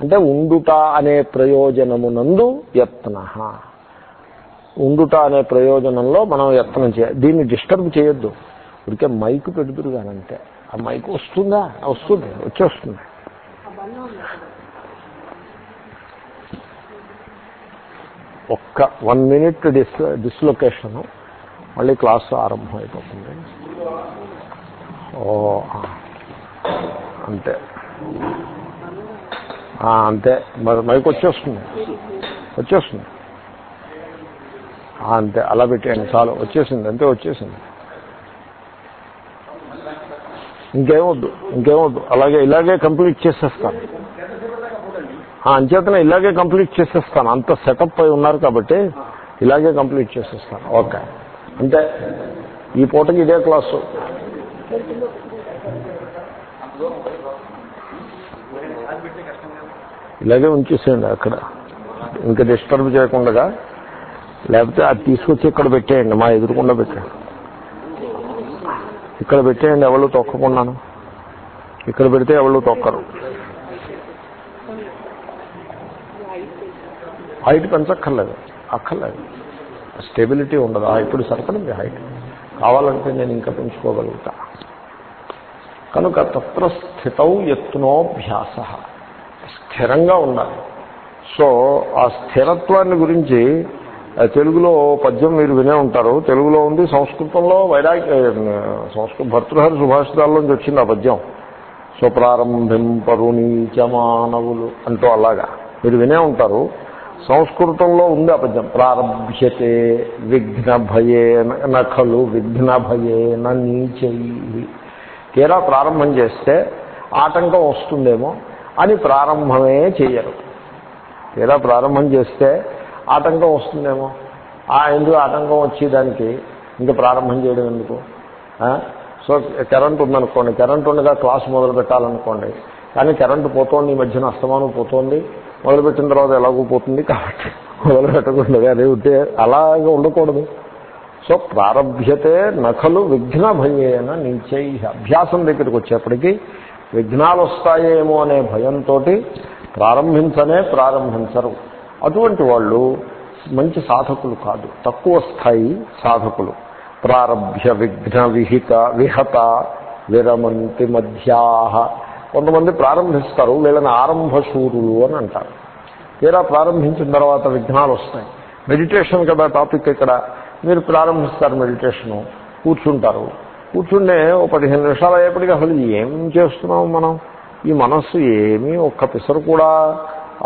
అంటే ఉండుట అనే ప్రయోజనమునందు యత్న. ఉండుట అనే ప్రయోజనంలో మనం యత్నం చేయాలి దీన్ని డిస్టర్బ్ చేయొద్దు. ఇప్పటికే మైకు పెడుతురు కానంతే ఆ మైకు వస్తుందా? వస్తుంది వచ్చేస్తుంది. ఒక్క వన్ మినిట్ డిస్ డిస్లొకేషను. మళ్ళీ క్లాసు ఆరంభం అయిపోతుంది ఓ అంతే. ఆ, అంతే. మరి మైకి వచ్చేస్తుంది. వచ్చేస్తుంది. అంతే. అలా పెట్టేయండి. చాలు. వచ్చేసింది. అంతే వచ్చేసింది. ఇంకేమొద్దు ఇంకేమొద్దు అలాగే ఇలాగే కంప్లీట్ చేసేస్తాను. ఆ, ఇలాగే కంప్లీట్ చేసేస్తాను. అంత సెటప్ అయి ఉన్నారు కాబట్టి ఇలాగే కంప్లీట్ చేసేస్తాను. ఓకే. అంటే ఈ పూటకి ఇదే క్లాసు. ఇలాగే ఉంచేసేయండి అక్కడ. ఇంకా డిస్టర్బ్ చేయకుండా లేకపోతే అది తీసుకొచ్చి ఇక్కడ పెట్టేయండి మా ఎదురుకుండా పెట్టండి ఇక్కడ పెట్టేయండి ఎవరు తొక్కకున్నాను ఇక్కడ పెడితే ఎవరు తొక్కరు. హైట్ పెంచక్కర్లేదు అక్కర్లేదు. స్టెబిలిటీ ఉండదు. ఆ ఇప్పుడు సరిపడింది హైట్ కావాలంటే నేను ఇంకా పెంచుకోగలుగుతా. కనుక తత్ర స్థితౌ ఎత్తునోభ్యాస స్థిరంగా ఉండాలి. సో ఆ స్థిరత్వాన్ని గురించి తెలుగులో పద్యం మీరు వినే ఉంటారు. తెలుగులో ఉంది సంస్కృతంలో వైరాగ్య సంస్కృత భర్తృహరి సుభాషితాల్లోంచి వచ్చింది ఆ పద్యం. సో ప్రారంభింపరుణీచమానవులు అంటూ అలాగా. మీరు వినే ఉంటారు. సంస్కృతంలో ఉంది ఆ పద్యం. ప్రారంభ్యతే విఘ్న భయేన నఖలు విఘ్న భయేన నీచై. తీరా ప్రారంభం చేస్తే ఆటంకం వస్తుందేమో. అని ప్రారంభమే చేయరు. ఇలా ప్రారంభం చేస్తే ఆటంకం వస్తుందేమో. ఆ ఎందుకు ఆటంకం వచ్చేదానికి ఇంకా ప్రారంభం చేయడం ఎందుకు? సో కరెంట్ ఉందనుకోండి కరెంట్ ఉండగా క్లాస్ మొదలు పెట్టాలనుకోండి. కానీ కరెంటు పోతోంది ఈ మధ్యన అస్తమానం పోతోంది మొదలుపెట్టిన తర్వాత ఎలాగో పోతుంది కాబట్టి మొదలు పెట్టకుండా అదే ఉంటే అలాగే ఉండకూడదు. సో ప్రారభ్యతే నఖలు విఘ్నభయ్యేన భయేన అభ్యాసం దగ్గరికి వచ్చేప్పటికీ విఘ్నాలు వస్తాయేమో అనే భయంతో ప్రారంభించనే ప్రారంభించరు. అటువంటి వాళ్ళు మంచి సాధకులు కాదు. తక్కువ స్థాయి సాధకులు. ప్రారభ్య విఘ్న విహిత విహత విరమంతి మధ్యాహ. కొంతమంది ప్రారంభిస్తారు వీళ్ళని ఆరంభశూరులు అని అంటారు. తీరా ప్రారంభించిన తర్వాత విఘ్నాలు వస్తాయి మెడిటేషన్ కదా టాపిక్ ఇక్కడ. మీరు ప్రారంభిస్తారు మెడిటేషను కూర్చుంటారు. కూర్చుండే ఓ పదిహేను నిమిషాలు అయ్యేప్పటికీ అసలు ఏం చేస్తున్నాం మనం? ఈ మనస్సు ఏమీ ఒక్క పిసరు కూడా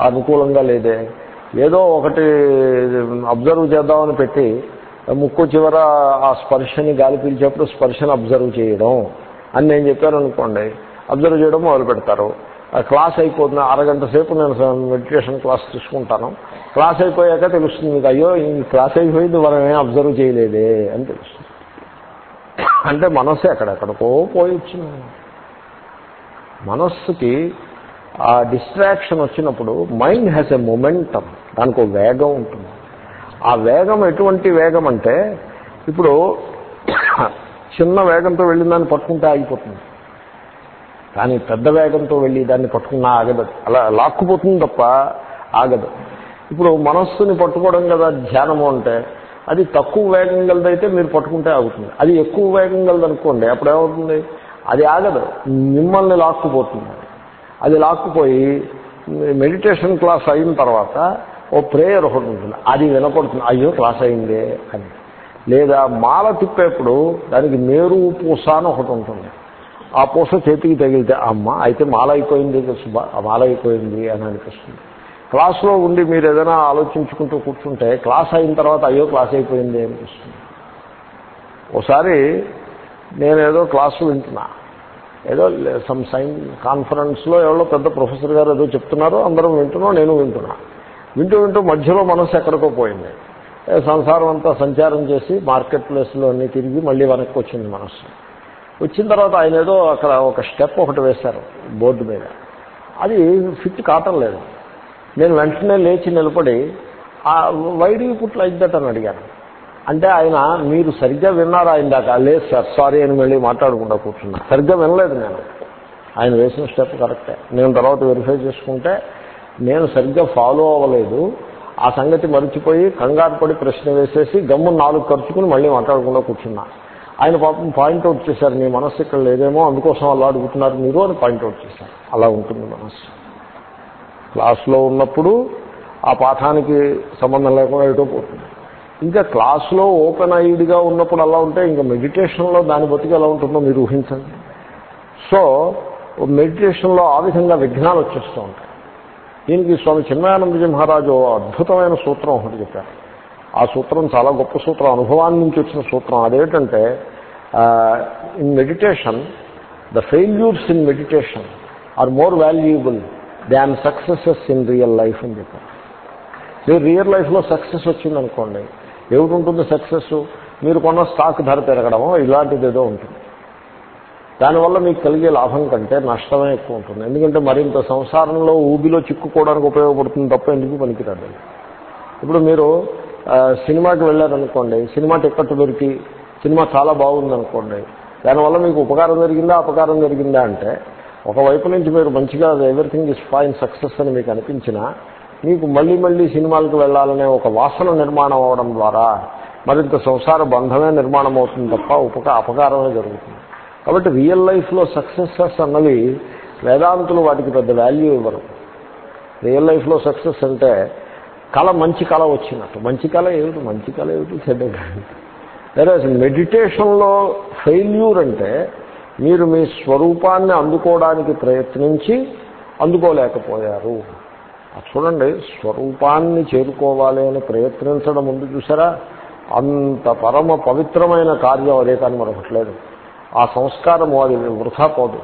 అనుకూలంగా లేదే. ఏదో ఒకటి అబ్జర్వ్ చేద్దామని పెట్టి ముక్కు చివర ఆ స్పర్శని గాలి పీల్చేప్పుడు స్పర్శను అబ్జర్వ్ చేయడం అని నేను చెప్పాను అనుకోండి అబ్జర్వ్ చేయడం మొదలు పెడతారు. క్లాస్ అయిపోతుంది అరగంట సేపు నేను మెడిటేషన్ క్లాస్ తీసుకుంటాను. క్లాస్ అయిపోయాక తెలుస్తుంది అయ్యో ఈ క్లాస్ అయిపోయింది మనం ఏం అబ్జర్వ్ చేయలేదే అని తెలుస్తుంది. అంటే మనస్సు ఎక్కడెక్కడికో పోయి వచ్చింది. మనస్సుకి ఆ డిస్ట్రాక్షన్ వచ్చినప్పుడు మైండ్ హ్యాస్ ఎ మొమెంటం దానికి ఒక వేగం ఉంటుంది. ఆ వేగం ఎటువంటి వేగం అంటే ఇప్పుడు చిన్న వేగంతో వెళ్ళిన దాన్ని పట్టుకుంటే ఆగిపోతుంది. కానీ పెద్ద వేగంతో వెళ్ళి దాన్ని పట్టుకున్నా ఆగదు. అలా లాక్కుపోతుంది తప్ప ఆగదు. ఇప్పుడు మనస్సుని పట్టుకోవడం కదా ధ్యానము అంటే అది తక్కువ వేగం గలదైతే మీరు పట్టుకుంటే ఆగుతుంది. అది ఎక్కువ వేగం గలదనుకోండి అప్పుడు ఏమవుతుంది? అది ఆగదు. మిమ్మల్ని లాక్కుపోతుంది. అది లాక్కుపోయి మెడిటేషన్ క్లాస్ అయిన తర్వాత ఓ ప్రేయర్ ఒకటి ఉంటుంది. అది వినపడుతుంది. అయ్యో క్లాస్ అయిందే అని. లేదా మాల తిప్పేప్పుడు దానికి మేరు పూస అని ఒకటి ఉంటుంది. ఆ పూస చేతికి తగిలితే అమ్మ అయితే మాల అయిపోయింది ఆ మాల అయిపోయింది అని అనిపిస్తుంది. క్లాస్లో ఉండి మీరు ఏదైనా ఆలోచించుకుంటూ కూర్చుంటే క్లాస్ అయిన తర్వాత అయ్యో క్లాస్ అయిపోయింది అనిపిస్తుంది. ఒకసారి నేను ఏదో క్లాసు వింటున్నా. ఏదో సమ్ సైన్ కాన్ఫరెన్స్లో ఎవరో పెద్ద ప్రొఫెసర్ గారు ఏదో చెప్తున్నారు అందరం వింటున్నాం నేను వింటున్నా. వింటూ వింటూ మధ్యలో మనసు ఎక్కడికో పోయింది. సంసారం అంతా సంచారం చేసి మార్కెట్ ప్లేస్లో అన్నీ తిరిగి మళ్ళీ వెనక్కి వచ్చింది మనస్సు వచ్చిన తర్వాత ఆయన ఏదో అక్కడ ఒక స్టెప్ ఒకటి వేశారు బోర్డు మీద. అది ఫిట్ కావటం లేదు. నేను వెంటనే లేచి నిలబడి why do put like that అని అడిగాను. అంటే ఆయన మీరు సరిగ్గా విన్నారా ఆయన దాకా లేదు సార్ సారీ అని మళ్ళీ మాట్లాడకుండా కూర్చున్నా. సరిగ్గా వినలేదు నేను. ఆయన వేసిన స్టెప్ కరెక్టే. నేను తర్వాత వెరిఫై చేసుకుంటే నేను సరిగ్గా ఫాలో అవ్వలేదు. ఆ సంగతి మర్చిపోయి కంగారు పడి ప్రశ్న వేసేసి గమ్ము నాలుగు ఖర్చుకుని మళ్ళీ మాట్లాడకుండా కూర్చున్నా. ఆయన పాపం పాయింట్అవుట్ చేశారు మీ మనస్సు ఇక్కడ లేదేమో అందుకోసం అలా అడుగుతున్నారు మీరు అని పాయింట్అవుట్ చేశారు. అలా ఉంటుంది మనస్సు. క్లాస్లో ఉన్నప్పుడు ఆ పాఠానికి సంబంధం లేకుండా ఎటో పోతుంది. ఇంకా క్లాస్లో ఓపెన్ ఐడ్గా ఉన్నప్పుడు అలా ఉంటే ఇంకా మెడిటేషన్లో దాని బతికి ఎలా ఉంటుందో మీరు ఊహించండి. సో మెడిటేషన్లో ఆ విధంగా విఘ్నాలు వచ్చేస్తూ ఉంటాయి. దీనికి స్వామి చిన్మయానందజీ మహారాజు అద్భుతమైన సూత్రం ఒకటి చెప్పారు. ఆ సూత్రం చాలా గొప్ప సూత్రం. అనుభవాన్ని నుంచి వచ్చిన సూత్రం అదేంటంటే in meditation the failures in meditation are more valuable than successes in real life అని చెప్పారు. మీరు రియల్ లైఫ్లో సక్సెస్ వచ్చిందనుకోండి ఏమిటి సక్సెస్? మీరు కొన్న స్టాక్ ధర పెరగడమో ఇలాంటిది ఏదో ఉంటుంది. దానివల్ల మీకు కలిగే లాభం కంటే నష్టమే ఎక్కువ ఉంటుంది. ఎందుకంటే మరింత సంసారంలో ఊబిలో చిక్కుకోవడానికి ఉపయోగపడుతుంది తప్ప ఎందుకు పనికిరాదు ఇప్పుడు మీరు సినిమాకి వెళ్ళారనుకోండి సినిమా టికెట్ దొరికి సినిమా చాలా బాగుందనుకోండి దానివల్ల మీకు ఉపకారం జరిగిందా అపకారం జరిగిందా అంటే ఒకవైపు నుంచి మీరు మంచిగా ఎవ్రీథింగ్ ఇస్ ఫైన్ సక్సెస్ అని మీకు అనిపించినా మీకు మళ్ళీ మళ్ళీ సినిమాలకు వెళ్ళాలనే ఒక వాసన నిర్మాణం అవడం ద్వారా మరింత సంసార బంధమే నిర్మాణం అవుతుంది తప్ప ఉపక అపకారమే జరుగుతుంది. కాబట్టి రియల్ లైఫ్లో సక్సెసెస్ అన్నవి వేదాంతులు వాటికి పెద్ద వాల్యూ ఇవ్వరు. రియల్ లైఫ్లో సక్సెస్ అంటే కళ మంచి కళ వచ్చినట్టు. మంచి కళ ఏమిటి? మంచి కళ ఏమిటి? చెడ్డ వేరే మెడిటేషన్లో ఫెయిల్యూర్ అంటే మీరు మీ స్వరూపాన్ని అందుకోవడానికి ప్రయత్నించి అందుకోలేకపోయారు. చూడండి స్వరూపాన్ని చేరుకోవాలి అని ప్రయత్నించడం ముందు చూసారా? అంత పరమ పవిత్రమైన కార్యం అదే కానీ మరొకట్లేదు ఆ సంస్కారము అది వృధా పోదు.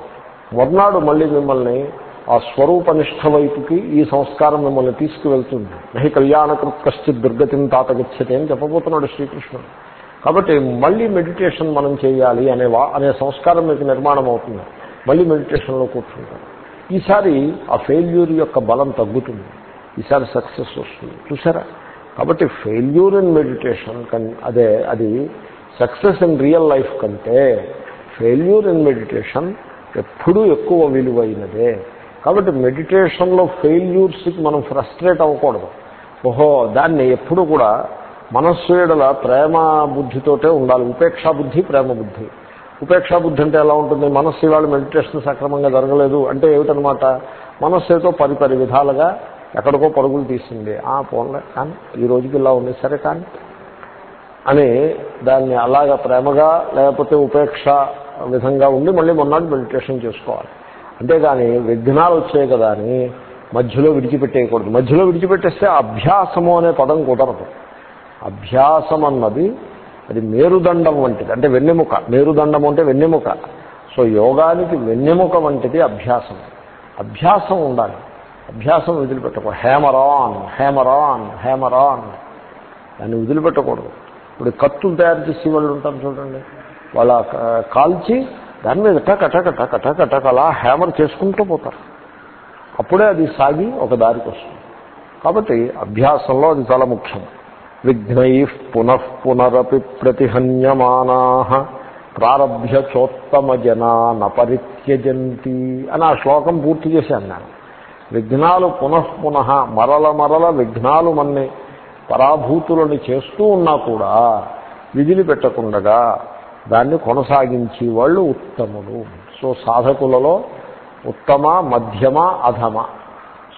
మర్నాడు మళ్ళీ మిమ్మల్ని ఆ స్వరూపనిష్ట వైపుకి ఈ సంస్కారం మిమ్మల్ని తీసుకువెళ్తుంది. నహి కళ్యాణకృత్ కశ్చిత్ దుర్గతిని తాతగచ్చతి అని చెప్పబోతున్నాడు శ్రీకృష్ణుడు. కాబట్టి మళ్ళీ మెడిటేషన్ మనం చేయాలి అనేవా అనే సంస్కారం మీకు నిర్మాణం అవుతుంది. మళ్ళీ మెడిటేషన్లో కూర్చుంటారు ఈసారి ఆ ఫెయిల్యూర్ యొక్క బలం తగ్గుతుంది. ఈసారి సక్సెస్ వస్తుంది. చూసారా? కాబట్టి ఫెయిల్యూర్ ఇన్ మెడిటేషన్ కన్ అదే అది సక్సెస్ ఇన్ రియల్ లైఫ్ కంటే ఫెయిల్యూర్ ఇన్ మెడిటేషన్ ఎప్పుడూ ఎక్కువ విలువైనదే. కాబట్టి మెడిటేషన్లో ఫెయిల్యూర్స్కి మనం ఫ్రస్ట్రేట్ అవ్వకూడదు. ఓహో దాన్ని ఎప్పుడు కూడా మనస్సు ఎడల ప్రేమ బుద్ధితోటే ఉండాలి. ఉపేక్షా బుద్ధి ప్రేమ బుద్ధి. ఉపేక్షా బుద్ధి అంటే ఎలా ఉంటుంది? మనస్సు ఇవాళ మెడిటేషన్ సక్రమంగా జరగలేదు అంటే ఏమిటనమాట మనస్సు ఏదో పది పది విధాలుగా ఎక్కడికో పరుగులు తీసింది. ఆ పోన్లే కానీ ఈ రోజుకి ఇలా ఉంది. సరే కానీ అని దాన్ని అలాగా ప్రేమగా లేకపోతే ఉపేక్ష విధంగా ఉండి మళ్ళీ మొన్నటి మెడిటేషన్ చేసుకోవాలి. అంతేగాని విఘ్నాలు వచ్చాయి కదా అని మధ్యలో విడిచిపెట్టేయకూడదు. మధ్యలో విడిచిపెట్టేస్తే అభ్యాసము అనే పదం కుదరదు అభ్యాసం అన్నది అది మేరుదండం వంటిది. అంటే వెన్నెముక. మేరుదండం అంటే వెన్నెముక. సో యోగానికి వెన్నెముక వంటిది అభ్యాసం. అభ్యాసం ఉండాలి. అభ్యాసం వదిలిపెట్టకూడదు. హేమరాన్ హేమరాన్ హేమరాన్. దాన్ని వదిలిపెట్టకూడదు. ఇప్పుడు కత్తులు తయారు చేసి వాళ్ళు ఉంటారు చూడండి. వాళ్ళ కాల్చి దాని మీద టక టక టక టక టక అలా హ్యామర్ చేసుకుంటూ పోతారు. అప్పుడే అది సాగి ఒక దారికి వస్తుంది. కాబట్టి అభ్యాసంలో అది చాలా ముఖ్యం. విఘ్నై పునః పునరపి ప్రతిహన్యమానా ప్రారభ్య చోత్తమ జనా అని ఆ శ్లోకం పూర్తి చేశాను నేను. విఘ్నాలు పునఃపునః మరల మరల విఘ్నాలు మన్ని పరాభూతులని చేస్తూ ఉన్నా కూడా విధిని పెట్టకుండగా దాన్ని కొనసాగించి వాళ్ళు ఉత్తములు. సో సాధకులలో ఉత్తమ మధ్యమ అధమ.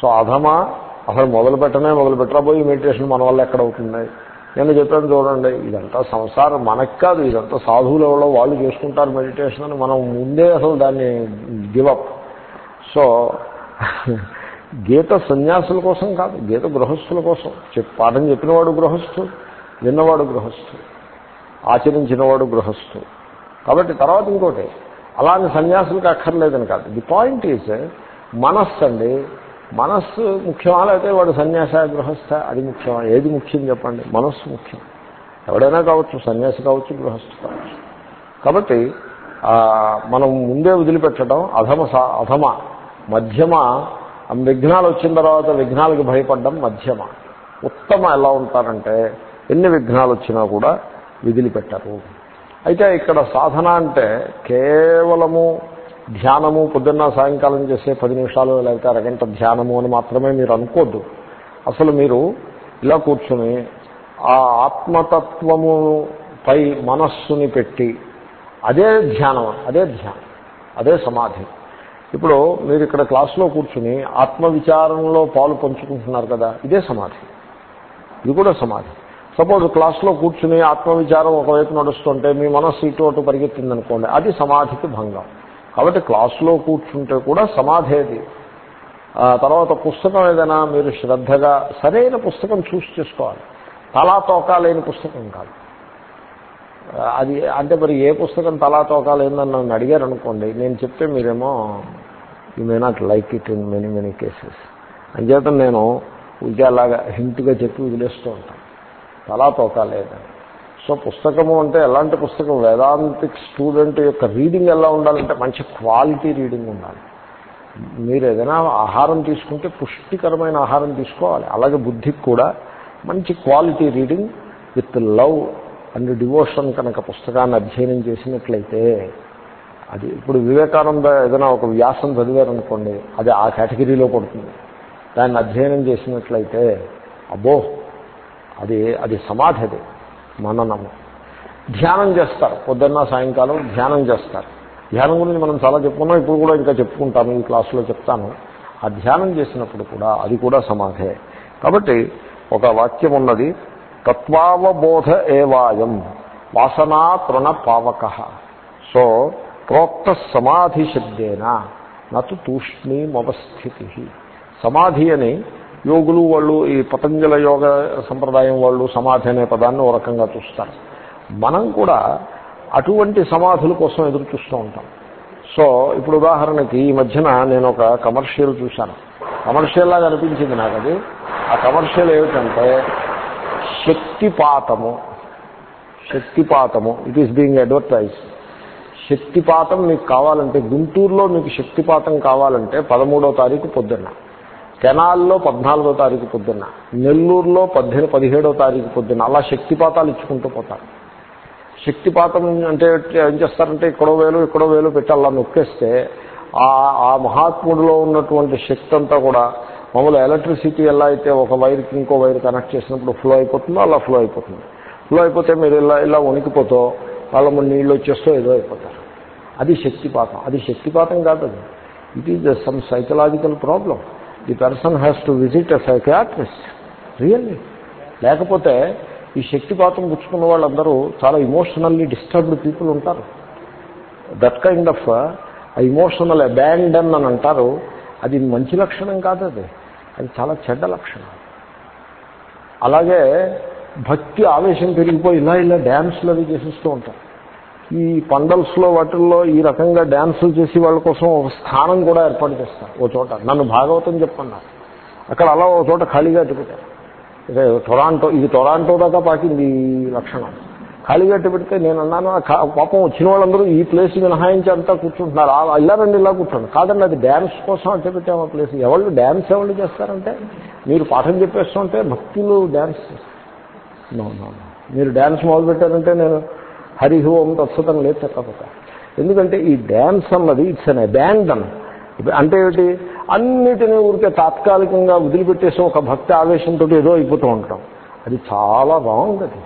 సో అధమ అసలు మొదలు పెట్టనే మొదలు పెట్టరాబోయి మెడిటేషన్ మన వల్ల ఎక్కడ అవుతుంది? నేను చెప్పాను చూడండి ఇదంతా సంసారం మనకు కాదు ఇదంతా సాధువులు ఎవరో వాళ్ళు చేసుకుంటారు మెడిటేషన్ అని. మనం ముందే అసలు దాన్ని గివప్ సో గీత సన్యాసుల కోసం కాదు గీత గృహస్థుల కోసం. చెప్పి పాఠం చెప్పినవాడు గృహస్థుడు విన్నవాడు గృహస్థు ఆచరించినవాడు గృహస్థు. కాబట్టి తర్వాత ఇంకోటి అలాంటి సన్యాసులకు అక్కర్లేదని కాదు. ది పాయింట్ ఈజ్ మనస్సు అండి మనస్సు ముఖ్యమా లేకపోతే వాడు సన్యాస గృహస్థ. అది ముఖ్యమా? ఏది ముఖ్యం చెప్పండి? మనస్సు ముఖ్యం. ఎవడైనా కావచ్చు సన్యాసి కావచ్చు గృహస్థు కావచ్చు. కాబట్టి మనం ముందే వదిలిపెట్టడం అధమ అధమ మధ్యమ విఘ్నాలు వచ్చిన తర్వాత విఘ్నాలకు భయపడడం మధ్యమ. ఉత్తమ ఎలా ఉంటారంటే ఎన్ని విఘ్నాలు వచ్చినా కూడా విదిలిపెట్టరు. అయితే ఇక్కడ సాధన అంటే కేవలము ధ్యానము పొద్దున్న సాయంకాలం చేసే పది నిమిషాలు లేకపోతే అరగంట ధ్యానము అని మాత్రమే మీరు అనుకోద్దు. అసలు మీరు ఇలా కూర్చుని ఆ ఆత్మతత్వము పై మనస్సుని పెట్టి అదే ధ్యానం అదే ధ్యానం అదే సమాధి. ఇప్పుడు మీరు ఇక్కడ క్లాసులో కూర్చుని ఆత్మవిచారంలో పాలు పంచుకుంటున్నారు కదా ఇదే సమాధి. ఇది కూడా సమాధి. సపోజ్ క్లాస్లో కూర్చుని ఆత్మవిచారం ఒకవైపు నడుస్తుంటే మీ మనస్సు ఇటు అటు పరిగెత్తిందనుకోండి అది సమాధికి భంగం. కాబట్టి క్లాసులో కూర్చుంటే కూడా సమాధేది. తర్వాత పుస్తకం ఏదైనా మీరు శ్రద్ధగా సరైన పుస్తకం చూసి చేసుకోవాలి. తలా తోకా లేని పుస్తకం కాదు. అది అంటే మరి ఏ పుస్తకం తలా తోకా లేదని నన్ను అడిగారు అనుకోండి నేను చెప్తే మీరేమో you may not like it in many many cases అంచేత నేను ఊరికే హింట్గా చెప్పి వదిలేస్తూ ఉంటాను. తలా తోకా లేదని. సో పుస్తకము అంటే ఎలాంటి పుస్తకం? వేదాంతిక్ స్టూడెంట్ యొక్క రీడింగ్ ఎలా ఉండాలంటే మంచి క్వాలిటీ రీడింగ్ ఉండాలి. మీరు ఏదైనా ఆహారం తీసుకుంటే పుష్టికరమైన ఆహారం తీసుకోవాలి. అలాగే బుద్ధికి కూడా మంచి quality reading with love and devotion కనుక పుస్తకాన్ని అధ్యయనం చేసినట్లయితే అది ఇప్పుడు వివేకానంద ఏదైనా ఒక వ్యాసం చదివారనుకోండి అది ఆ కేటగిరీలో పడుతుంది. దాన్ని అధ్యయనం చేసినట్లయితే అబ్బో అది అది సమాధి అది. మననము. ధ్యానం చేస్తారు. పొద్దున్న సాయంకాలం ధ్యానం చేస్తారు. ధ్యానం గురించి మనం చాలా చెప్పుకున్నాం ఇప్పుడు కూడా ఇంకా చెప్పుకుంటాము ఈ క్లాసులో చెప్తాను. ఆ ధ్యానం చేసినప్పుడు కూడా అది కూడా సమాధే. కాబట్టి ఒక వాక్యం ఉన్నది తత్వావబోధ ఏవాయం వాసనా తృణ పావక. సో ప్రోక్త సమాధి శబ్దేన నటు తూష్ణీమవస్థితి. సమాధి అని యోగులు వాళ్ళు ఈ పతంజల యోగ సంప్రదాయం వాళ్ళు సమాధి అనే పదాన్ని ఓ రకంగా చూస్తారు. మనం కూడా అటువంటి సమాధుల కోసం ఎదురు చూస్తూ ఉంటాం. సో ఇప్పుడు ఉదాహరణకి ఈ మధ్యన నేను ఒక కమర్షియల్ చూశాను. కమర్షియల్ లాగా అనిపించింది నాకు అది. ఆ కమర్షియల్ ఏమిటంటే శక్తిపాతము శక్తిపాతము ఇట్ ఈస్ బీయింగ్ అడ్వర్టైజ్ శక్తిపాతం మీకు కావాలంటే గుంటూరులో మీకు శక్తిపాతం కావాలంటే పదమూడో తారీఖు పొద్దున్న. తెనాల్లో పద్నాలుగో తారీఖు పొద్దున్న నెల్లూరులో పద్దెనిమిది పదిహేడో తారీఖు పొద్దున్న అలా శక్తిపాతాలు ఇచ్చుకుంటూ పోతారు. శక్తిపాతం అంటే ఏం చేస్తారంటే ఇక్కడో వేలు ఇక్కడో వేలు పెట్టి అలా నొక్కేస్తే ఆ మహాత్ముడిలో ఉన్నటువంటి శక్తి అంతా కూడా మామూలు ఎలక్ట్రిసిటీ ఎలా అయితే ఒక వైర్కి ఇంకో వైర్ కనెక్ట్ చేసినప్పుడు ఫ్లో అయిపోతుందో అలా ఫ్లో అయిపోతుంది. ఫ్లో అయిపోతే మీరు ఇలా ఇలా వణికిపోతో వాళ్ళ నీళ్ళు వచ్చేస్తో ఏదో అయిపోతారు. అది శక్తిపాతం. అది శక్తిపాతం కాదు అది. It is some psychological problem the person has to visit a psychiatrist really లేకపోతే ఈ శక్తిపాతం పుచ్చుకున్న వాళ్ళందరూ చాలా ఇమోషనల్లీ డిస్టర్బ్డ్ పీపుల్ ఉంటారు. That kind of emotional abandon అని అంటారు. అది మంచి లక్షణం కాదు అది. అది చాలా చెడ్డ లక్షణం. అలాగే భక్తి ఆవేశం పెరిగిపోయి ఇలా ఇలా డ్యాన్స్లు అవి చేసిస్తూ ఉంటారు. ఈ పండల్స్లో వాటిల్లో ఈ రకంగా డ్యాన్సులు చేసి వాళ్ళ కోసం ఒక స్థానం కూడా ఏర్పాటు చేస్తారు. ఓ చోట. నన్ను భాగవతం చెప్పన్నారు అక్కడ అలా ఒక చోట ఖాళీగా పెట్టారు టొరాంటో ఇది టొరాంటో దాకా పాకింది ఈ లక్షణం. ఖాళీగా పెడితే నేను అన్నాను పాపం వచ్చిన వాళ్ళందరూ ఈ ప్లేస్ మినహాయించి అంతా కూర్చుంటున్నారు. ఇలా రండి ఇలా కూర్చోండి. కాదండి అది డ్యాన్స్ కోసం అంటే పెట్టాము ఆ ప్లేస్. ఎవళ్ళు డ్యాన్స్ ఎవరు చేస్తారంటే మీరు పాఠం చెప్పేస్తుంటే భక్తులు డ్యాన్స్ చేస్తారు. మీరు డ్యాన్స్ మొదలు పెట్టారంటే నేను హరి ఓం తత్సతం లేదు చెప్పకపోతే ఎందుకంటే ఈ డ్యాన్స్ అన్నది ఇట్స్ అన్ అబ్యాండన్ అంటే ఏమిటి? అన్నిటినీ ఊరికే తాత్కాలికంగా వదిలిపెట్టేసి ఒక భక్తి ఆవేశంతో ఏదో అయిపోతూ ఉంటాం. అది చాలా రాంగ్ అది.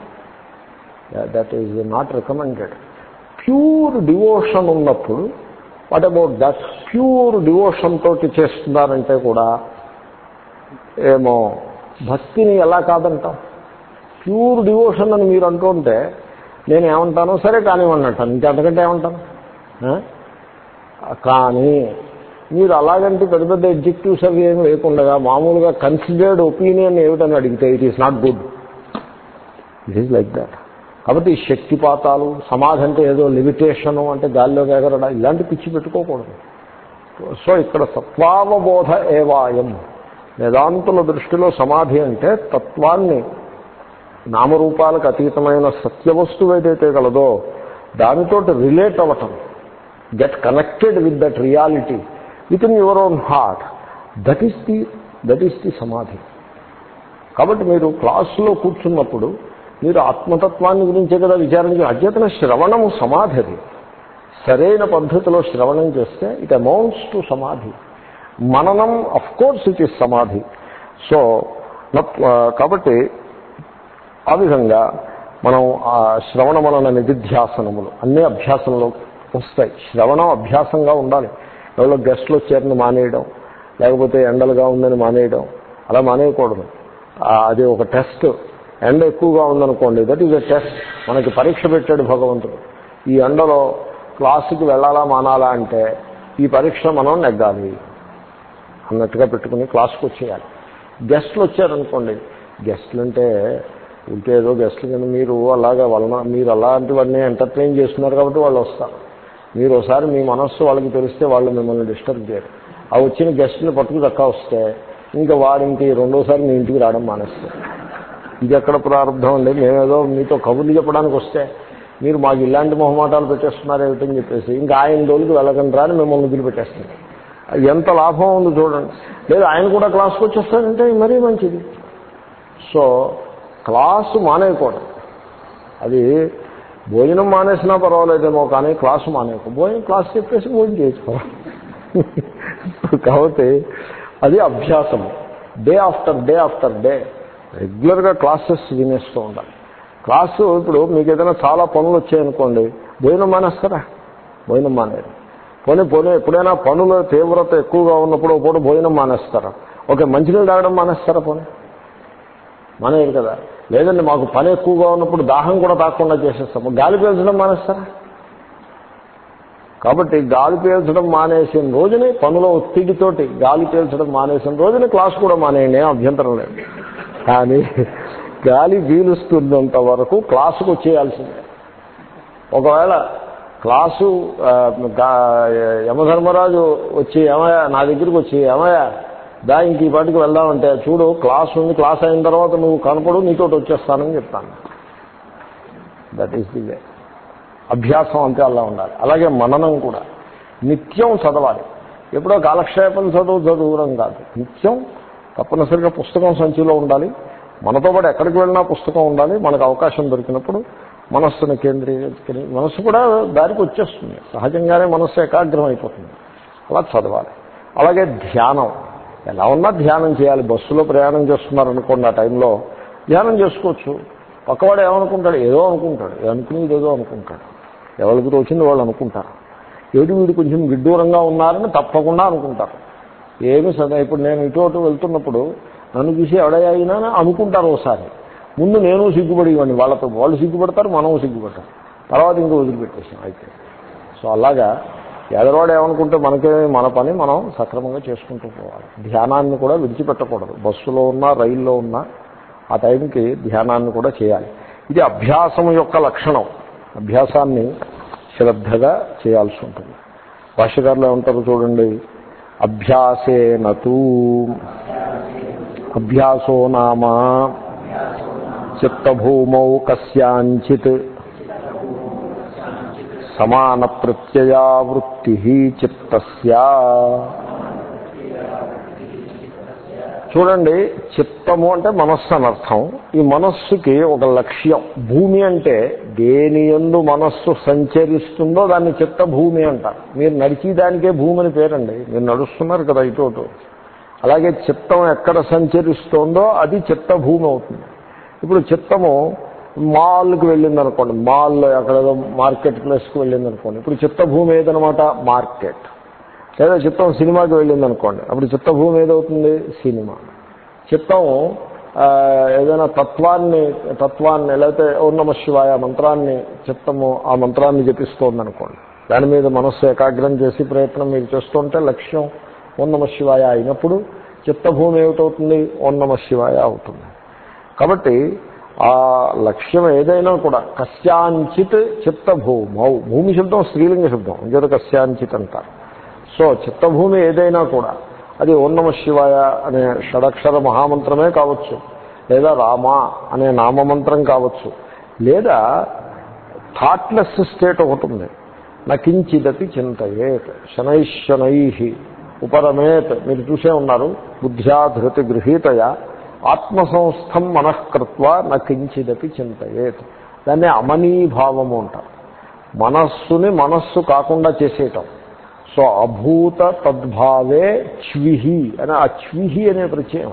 That is not recommended pure devotion ఉన్నప్పుడు what about that pure devotion తోటి చేస్తున్నారంటే కూడా ఏమో భక్తిని ఎలా కాదంటాం? ప్యూర్ డివోషన్ అని మీరు అంటుంటే నేను ఏమంటాను సరే కానివ్వండి ఇంకా అంతకంటే ఏమంటాను కానీ మీరు అలాగంటే పెద్ద పెద్ద ఎగ్జెక్టివ్స్ అవి ఏమి లేకుండా మామూలుగా కన్సిడర్డ్ ఒపీనియన్ ఏమిటని అడిగితే it is not good it is like that కాబట్టి శక్తిపాతాలు సమాధి అంటే ఏదో లిమిటేషను అంటే గాల్లో ఎగరడా ఇలాంటి పిచ్చి పెట్టుకోకూడదు. సో ఇక్కడ సత్వావబోధ ఏవాయం. వేదాంతుల దృష్టిలో సమాధి అంటే తత్వాన్ని నామరూపాలకు అతీతమైన సత్యవస్తు ఏదైతే కలదో దానితో రిలేట్ అవ్వటం get connected with that reality with in your own heart that is the that is the samadhi కాబట్టి మీరు క్లాసులో కూర్చున్నప్పుడు మీరు ఆత్మతత్వాన్ని గురించే కదా విచారించిన అధ్యతన శ్రవణము సమాధి అది. సరైన పద్ధతిలో శ్రవణం చేస్తే ఇట్ అమౌంట్స్ టు సమాధి మననం of course it is samadhi so కాబట్టి ఆ విధంగా మనం ఆ శ్రవణ మనన నిధిధ్యాసనములు అన్ని అభ్యాసంలో వస్తాయి. శ్రవణం అభ్యాసంగా ఉండాలి. ఎవరో గెస్ట్లు వచ్చారని మానేయడం లేకపోతే ఎండలుగా ఉందని మానేయడం అలా మానేయకూడదు. అది ఒక టెస్ట్. ఎండ ఎక్కువగా ఉందనుకోండి దట్ ఈజ్ అ టెస్ట్. మనకి పరీక్ష పెట్టాడు భగవంతుడు. ఈ ఎండలో క్లాసుకి వెళ్ళాలా మానాలా అంటే ఈ పరీక్ష మనం నెగ్గాలి అన్నట్టుగా పెట్టుకుని క్లాస్కి వచ్చేయాలి గెస్ట్లు వచ్చారనుకోండి గెస్ట్లు అంటే ఇంకేదో గెస్ట్లు కింద మీరు అలాగా వలన మీరు అలాంటి వాడిని ఎంటర్టైన్ చేస్తున్నారు కాబట్టి వాళ్ళు వస్తారు. మీరు ఒకసారి మీ మనస్సు వాళ్ళకి తెలిస్తే వాళ్ళు మిమ్మల్ని డిస్టర్బ్ చేయరు. ఆ వచ్చిన గెస్ట్ని పట్టుకు దక్కా వస్తే ఇంకా వారింటి ఇంక రెండోసారి మీ ఇంటికి రావడం మానేస్తారు. ఇది ఎక్కడ ప్రారంభం అండి? మేమేదో మీతో కబుర్లు చెప్పడానికి వస్తే మీరు మాకు ఇలాంటి మొహమాటాలు పెట్టేస్తున్నారు ఏమిటని చెప్పేసి ఇంకా ఆయన రోజులకు వెళ్ళకండి రాని మిమ్మల్ని వదిలిపెట్టేస్తుంది ఎంత లాభం ఉంది చూడండి. లేదు ఆయన కూడా క్లాస్కి వచ్చేస్తారంటే మరీ మంచిది. సో క్లాసు మానేయకూడదు. అది భోజనం మానేసినా పర్వాలేదేమో కానీ క్లాసు మానేయకూడదు. భోజనం క్లాస్ చెప్పేసి భోజనం చేసుకోవాలి కాబట్టి అది అభ్యాసము. Day after day after day రెగ్యులర్గా క్లాసెస్ వినేస్తూ ఉండాలి. క్లాసు ఇప్పుడు మీకు ఏదైనా చాలా పనులు వచ్చాయనుకోండి భోజనం మానేస్తారా? భోజనం మానేరు పోనీ పోనీ ఎప్పుడైనా పనుల తీవ్రత ఎక్కువగా ఉన్నప్పుడు పూట భోజనం మానేస్తారా? ఓకే మంచినీళ్ళు తాగడం మానేస్తారా పోనీ? మానేయరు కదా. లేదండి మాకు పని ఎక్కువగా ఉన్నప్పుడు దాహం కూడా తాకుండా చేసేస్తాము గాలి పీల్చడం మానేస్తారా? కాబట్టి గాలి పీల్చడం మానేసిన రోజుని పనుల ఒత్తిడితోటి గాలి పీల్చడం మానేసిన రోజుని క్లాస్ కూడా మానేయండి అభ్యంతరం లేదు. కానీ గాలి పీలుస్తున్నంత వరకు క్లాసుకు వచ్చేయాల్సిందే. ఒకవేళ క్లాసు యమధర్మరాజు వచ్చి ఏమయ్యా నా దగ్గరికి వచ్చి ఏమయ్యా దా ఇంక ఈ పాటికి వెళ్దామంటే చూడు క్లాస్ ఉంది క్లాస్ అయిన తర్వాత నువ్వు కనపడు నీతోటి వచ్చేస్తానని చెప్తాను. దట్ ఈస్ ది వే అభ్యాసం అంతే అలా ఉండాలి. అలాగే మననం కూడా. నిత్యం చదవాలి. ఎప్పుడో కాలక్షేపం చదువు చదువురం కాదు. నిత్యం తప్పనిసరిగా పుస్తకం సంచిలో ఉండాలి. మనతో పాటు ఎక్కడికి వెళ్ళినా పుస్తకం ఉండాలి. మనకు అవకాశం దొరికినప్పుడు మనస్సును కేంద్రీకరి మనస్సు కూడా దారికి వచ్చేస్తుంది. సహజంగానే మనస్సు ఏకాగ్రం అయిపోతుంది అలా చదవాలి. అలాగే ధ్యానం. ఎలా ఉన్నా ధ్యానం చేయాలి. బస్సులో ప్రయాణం చేస్తున్నారనుకోండి ఆ టైంలో ధ్యానం చేసుకోవచ్చు. పక్కవాడు ఏమనుకుంటాడు? ఏదో అనుకుంటాడు. అనుకునేది ఏదో అనుకుంటాడు. ఎవరికి తోచింది వాళ్ళు అనుకుంటారు. ఏడు వీడు కొంచెం విడ్డూరంగా ఉన్నారని తప్పకుండా అనుకుంటారు. ఏమి సదా ఇప్పుడు నేను ఇటు అటు వెళ్తున్నప్పుడు నన్ను చూసి ఎవడయ్యా అయినా అనుకుంటారు ఒకసారి ముందు నేను సిగ్గుపడి ఇవ్వండి. వాళ్ళతో వాళ్ళు సిగ్గుపడతారు మనం సిగ్గుపడతారు తర్వాత ఇంకా వదిలిపెట్టేసాం. అయితే సో అలాగా ఎదరోడు ఏమనుకుంటే మనకే మన పని మనం సక్రమంగా చేసుకుంటూ పోవాలి. ధ్యానాన్ని కూడా విడిచిపెట్టకూడదు. బస్సులో ఉన్నా రైల్లో ఉన్నా ఆ టైంకి ధ్యానాన్ని కూడా చేయాలి. ఇది అభ్యాసం యొక్క లక్షణం. అభ్యాసాన్ని శ్రద్ధగా చేయాల్సి ఉంటుంది. భాష్యకారులు ఏమంటారు చూడండి? అభ్యాసే నూ అభ్యాసో నామ. చిత్తభూమౌ కస్యాంచిత్. సమాన ప్రత్యయా వృత్తి చిత్తస్య. చూడండి చిత్తము అంటే మనస్సు అనర్థం ఈ మనస్సుకి ఒక లక్ష్యం. భూమి అంటే దేని ఎందు మనస్సు సంచరిస్తుందో దాన్ని చిత్త భూమి అంటారు. మీరు నడిచేదానికే భూమి అని పేరండి. మీరు నడుస్తున్నారు కదా ఇటు అలాగే చిత్తం ఎక్కడ సంచరిస్తోందో అది చిత్త భూమి అవుతుంది. ఇప్పుడు చిత్తము మాల్కి వెళ్ళింది అనుకోండి మాల్లో ఎక్కడేదో మార్కెట్ ప్లేస్కి వెళ్ళింది అనుకోండి ఇప్పుడు చిత్త భూమి ఏదనమాట మార్కెట్. లేదా చిత్తం సినిమాకి వెళ్ళింది అనుకోండి అప్పుడు చిత్తభూమి ఏదవుతుంది? సినిమా. చిత్తం ఏదైనా తత్వాన్ని తత్వాన్ని లేకపోతే ఓం శివాయ మంత్రాన్ని చిత్తము ఆ మంత్రాన్ని జపిస్తోంది అనుకోండి దాని మీద మనస్సు ఏకాగ్రం చేసి ప్రయత్నం మీరు చేస్తుంటే లక్ష్యం ఓం శివాయ అయినప్పుడు చిత్తభూమి ఏమిటవుతుంది? ఓం శివాయ అవుతుంది. కాబట్టి ఆ లక్ష్యం ఏదైనా కూడా కస్యాంచిత్ చిత్తభూమౌ. భూమి శబ్దం స్త్రీలింగ శబ్దం ఇంకేదో కస్యాంచిత్ అంటారు. సో చిత్తభూమి ఏదైనా కూడా అది ఓన్నమ శివాయ అనే షడక్షర మహామంత్రమే కావచ్చు లేదా రామ అనే నామమంత్రం కావచ్చు లేదా థాట్లెస్ స్టేట్ ఒకటి ఉంది. నకించిదతి చింతయేత్ శనైశనై ఉపరమేత్ మీరు చూసే ఉన్నారు బుద్ధ్యాధృతి గృహీతయ ఆత్మసంస్థం మనఃకృత్వ నకించిదపి చింతయేత్. దాన్ని అమనీభావము అంటారు. మనస్సుని మనస్సు కాకుండా చేసేయటం. సో అభూత తద్భావే చ్విహి అని ఆ చ్విహి అనే ప్రత్యయం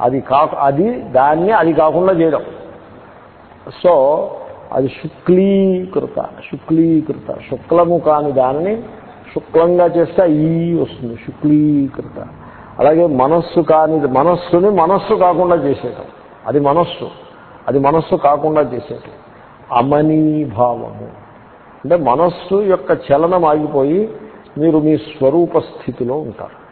అది. కాక అది దాన్ని అది కాకుండా చేయడం. సో అది శుక్లీకృత శుక్లీకృత శుక్లము కాని దానిని శుక్లంగా చేస్తే ఈ వస్తుంది శుక్లీకృత. అలాగే మనస్సు కాని మనస్సుని మనస్సు కాకుండా చేసేయటం. అది మనస్సు. అది మనస్సు కాకుండా చేసేయటం. అమనీభావము. అంటే మనస్సు యొక్క చలనం ఆగిపోయి మీరు మీ స్వరూప స్థితిలో ఉంటారు.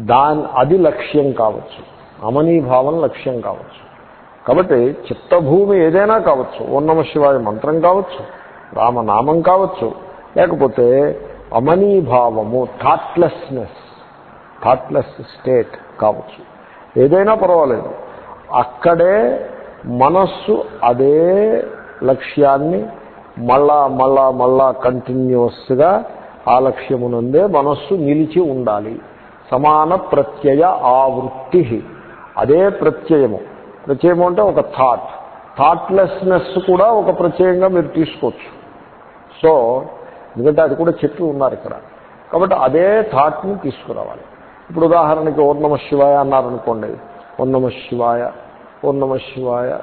దాని అది లక్ష్యం కావచ్చు. అమనీభావం లక్ష్యం కావచ్చు. కాబట్టి చిత్తభూమి ఏదైనా కావచ్చు. ఓం శివాయ మంత్రం కావచ్చు. రామనామం కావచ్చు. లేకపోతే అమనీభావము థాట్లెస్నెస్ థాట్లెస్ స్టేట్ కావచ్చు. ఏదైనా పర్వాలేదు. అక్కడే మనస్సు అదే లక్ష్యాన్ని మళ్ళా మళ్ళా మళ్ళా కంటిన్యూస్గా ఆ లక్ష్యమునందే మనస్సు నిలిచి ఉండాలి. సమాన ప్రత్యయ ఆవృత్తి. అదే ప్రత్యయము. ప్రత్యయము అంటే ఒక థాట్. థాట్లెస్నెస్ కూడా ఒక ప్రత్యయంగా మీరు తీసుకోవచ్చు. సో ఎందుకంటే అది కూడా చెట్లు ఉన్నారు ఇక్కడ. కాబట్టి అదే థాట్ని తీసుకురావాలి. ఇప్పుడు ఉదాహరణకి ఓం నమ శివాయ అన్నారనుకోండి. ఓం నమ శివాయ ఓం నమ శివాయ.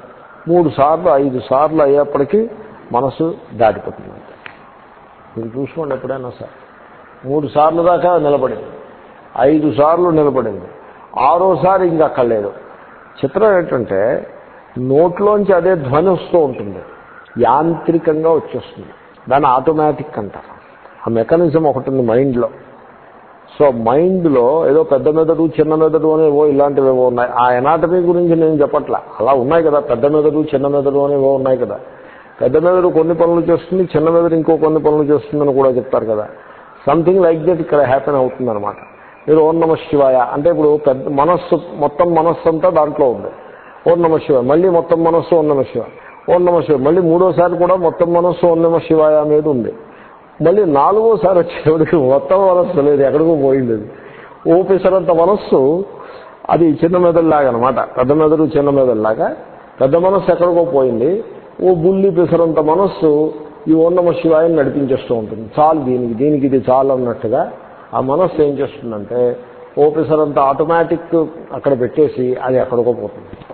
మూడు సార్లు ఐదు సార్లు అయ్యేప్పటికీ మనసు దాటిపోతుంది. మీరు చూసుకోండి ఎప్పుడైనా సార్. మూడు సార్లు దాకా నిలబడింది. ఐదు సార్లు నిలబడింది. ఆరోసారి ఇంకా అక్కర్లేదు. చిత్రం ఏంటంటే నోట్లోంచి అదే ధ్వని వస్తూ ఉంటుంది. యాంత్రికంగా వచ్చేస్తుంది. దాన్ని ఆటోమేటిక్ అంటారు. ఆ మెకానిజం ఒకటి ఉంది మైండ్లో. సో మైండ్లో ఏదో పెద్ద మెదడు చిన్న మెదడు అనేవో ఇలాంటివేవో ఉన్నాయి. ఆ ఎనాటమీ గురించి నేను చెప్పట్లా. అలా ఉన్నాయి కదా. పెద్ద మెదడు చిన్న మెదడు అనేవో ఉన్నాయి కదా. పెద్ద మెదడు కొన్ని పనులు చేస్తుంది చిన్న మెదడు ఇంకో కొన్ని పనులు చేస్తుందని కూడా చెప్తారు కదా. సంథింగ్ లైక్ దట్ ఇక్కడ హ్యాపెన్ అవుతుంది అనమాట మీరు ఓం నమ శివాయ. అంటే ఇప్పుడు పెద్ద మనస్సు మొత్తం మనస్సు అంతా దాంట్లో ఉంది. ఓం నమ శివ మళ్ళీ మొత్తం మనస్సు ఓం నమ శివ ఓం నమ శివ మళ్ళీ మూడోసారి కూడా మొత్తం మనస్సు ఓం నమ శివాయ మీద ఉంది. మళ్ళీ నాలుగోసారి వచ్చేవాడికి మొత్తం మనస్సు లేదు ఎక్కడికో పోయింది అది ఓపెసరంత మనస్సు అది చిన్న మెదడులాగా అనమాట పెద్ద మెదడు చిన్న మెదడులాగా. పెద్ద మనస్సు ఎక్కడికో పోయింది. ఓ బుల్లి పెసరంత మనస్సు ఈ ఓన్నమ శివాయని నడిపించేస్తూ ఉంటుంది. చాలు దీనికి దీనికి ఇది చాలు అన్నట్టుగా ఆ మనస్సు ఏం చేస్తుందంటే ఓపెసరంత ఆటోమేటిక్ అక్కడ పెట్టేసి అది ఎక్కడికో పోతుంది.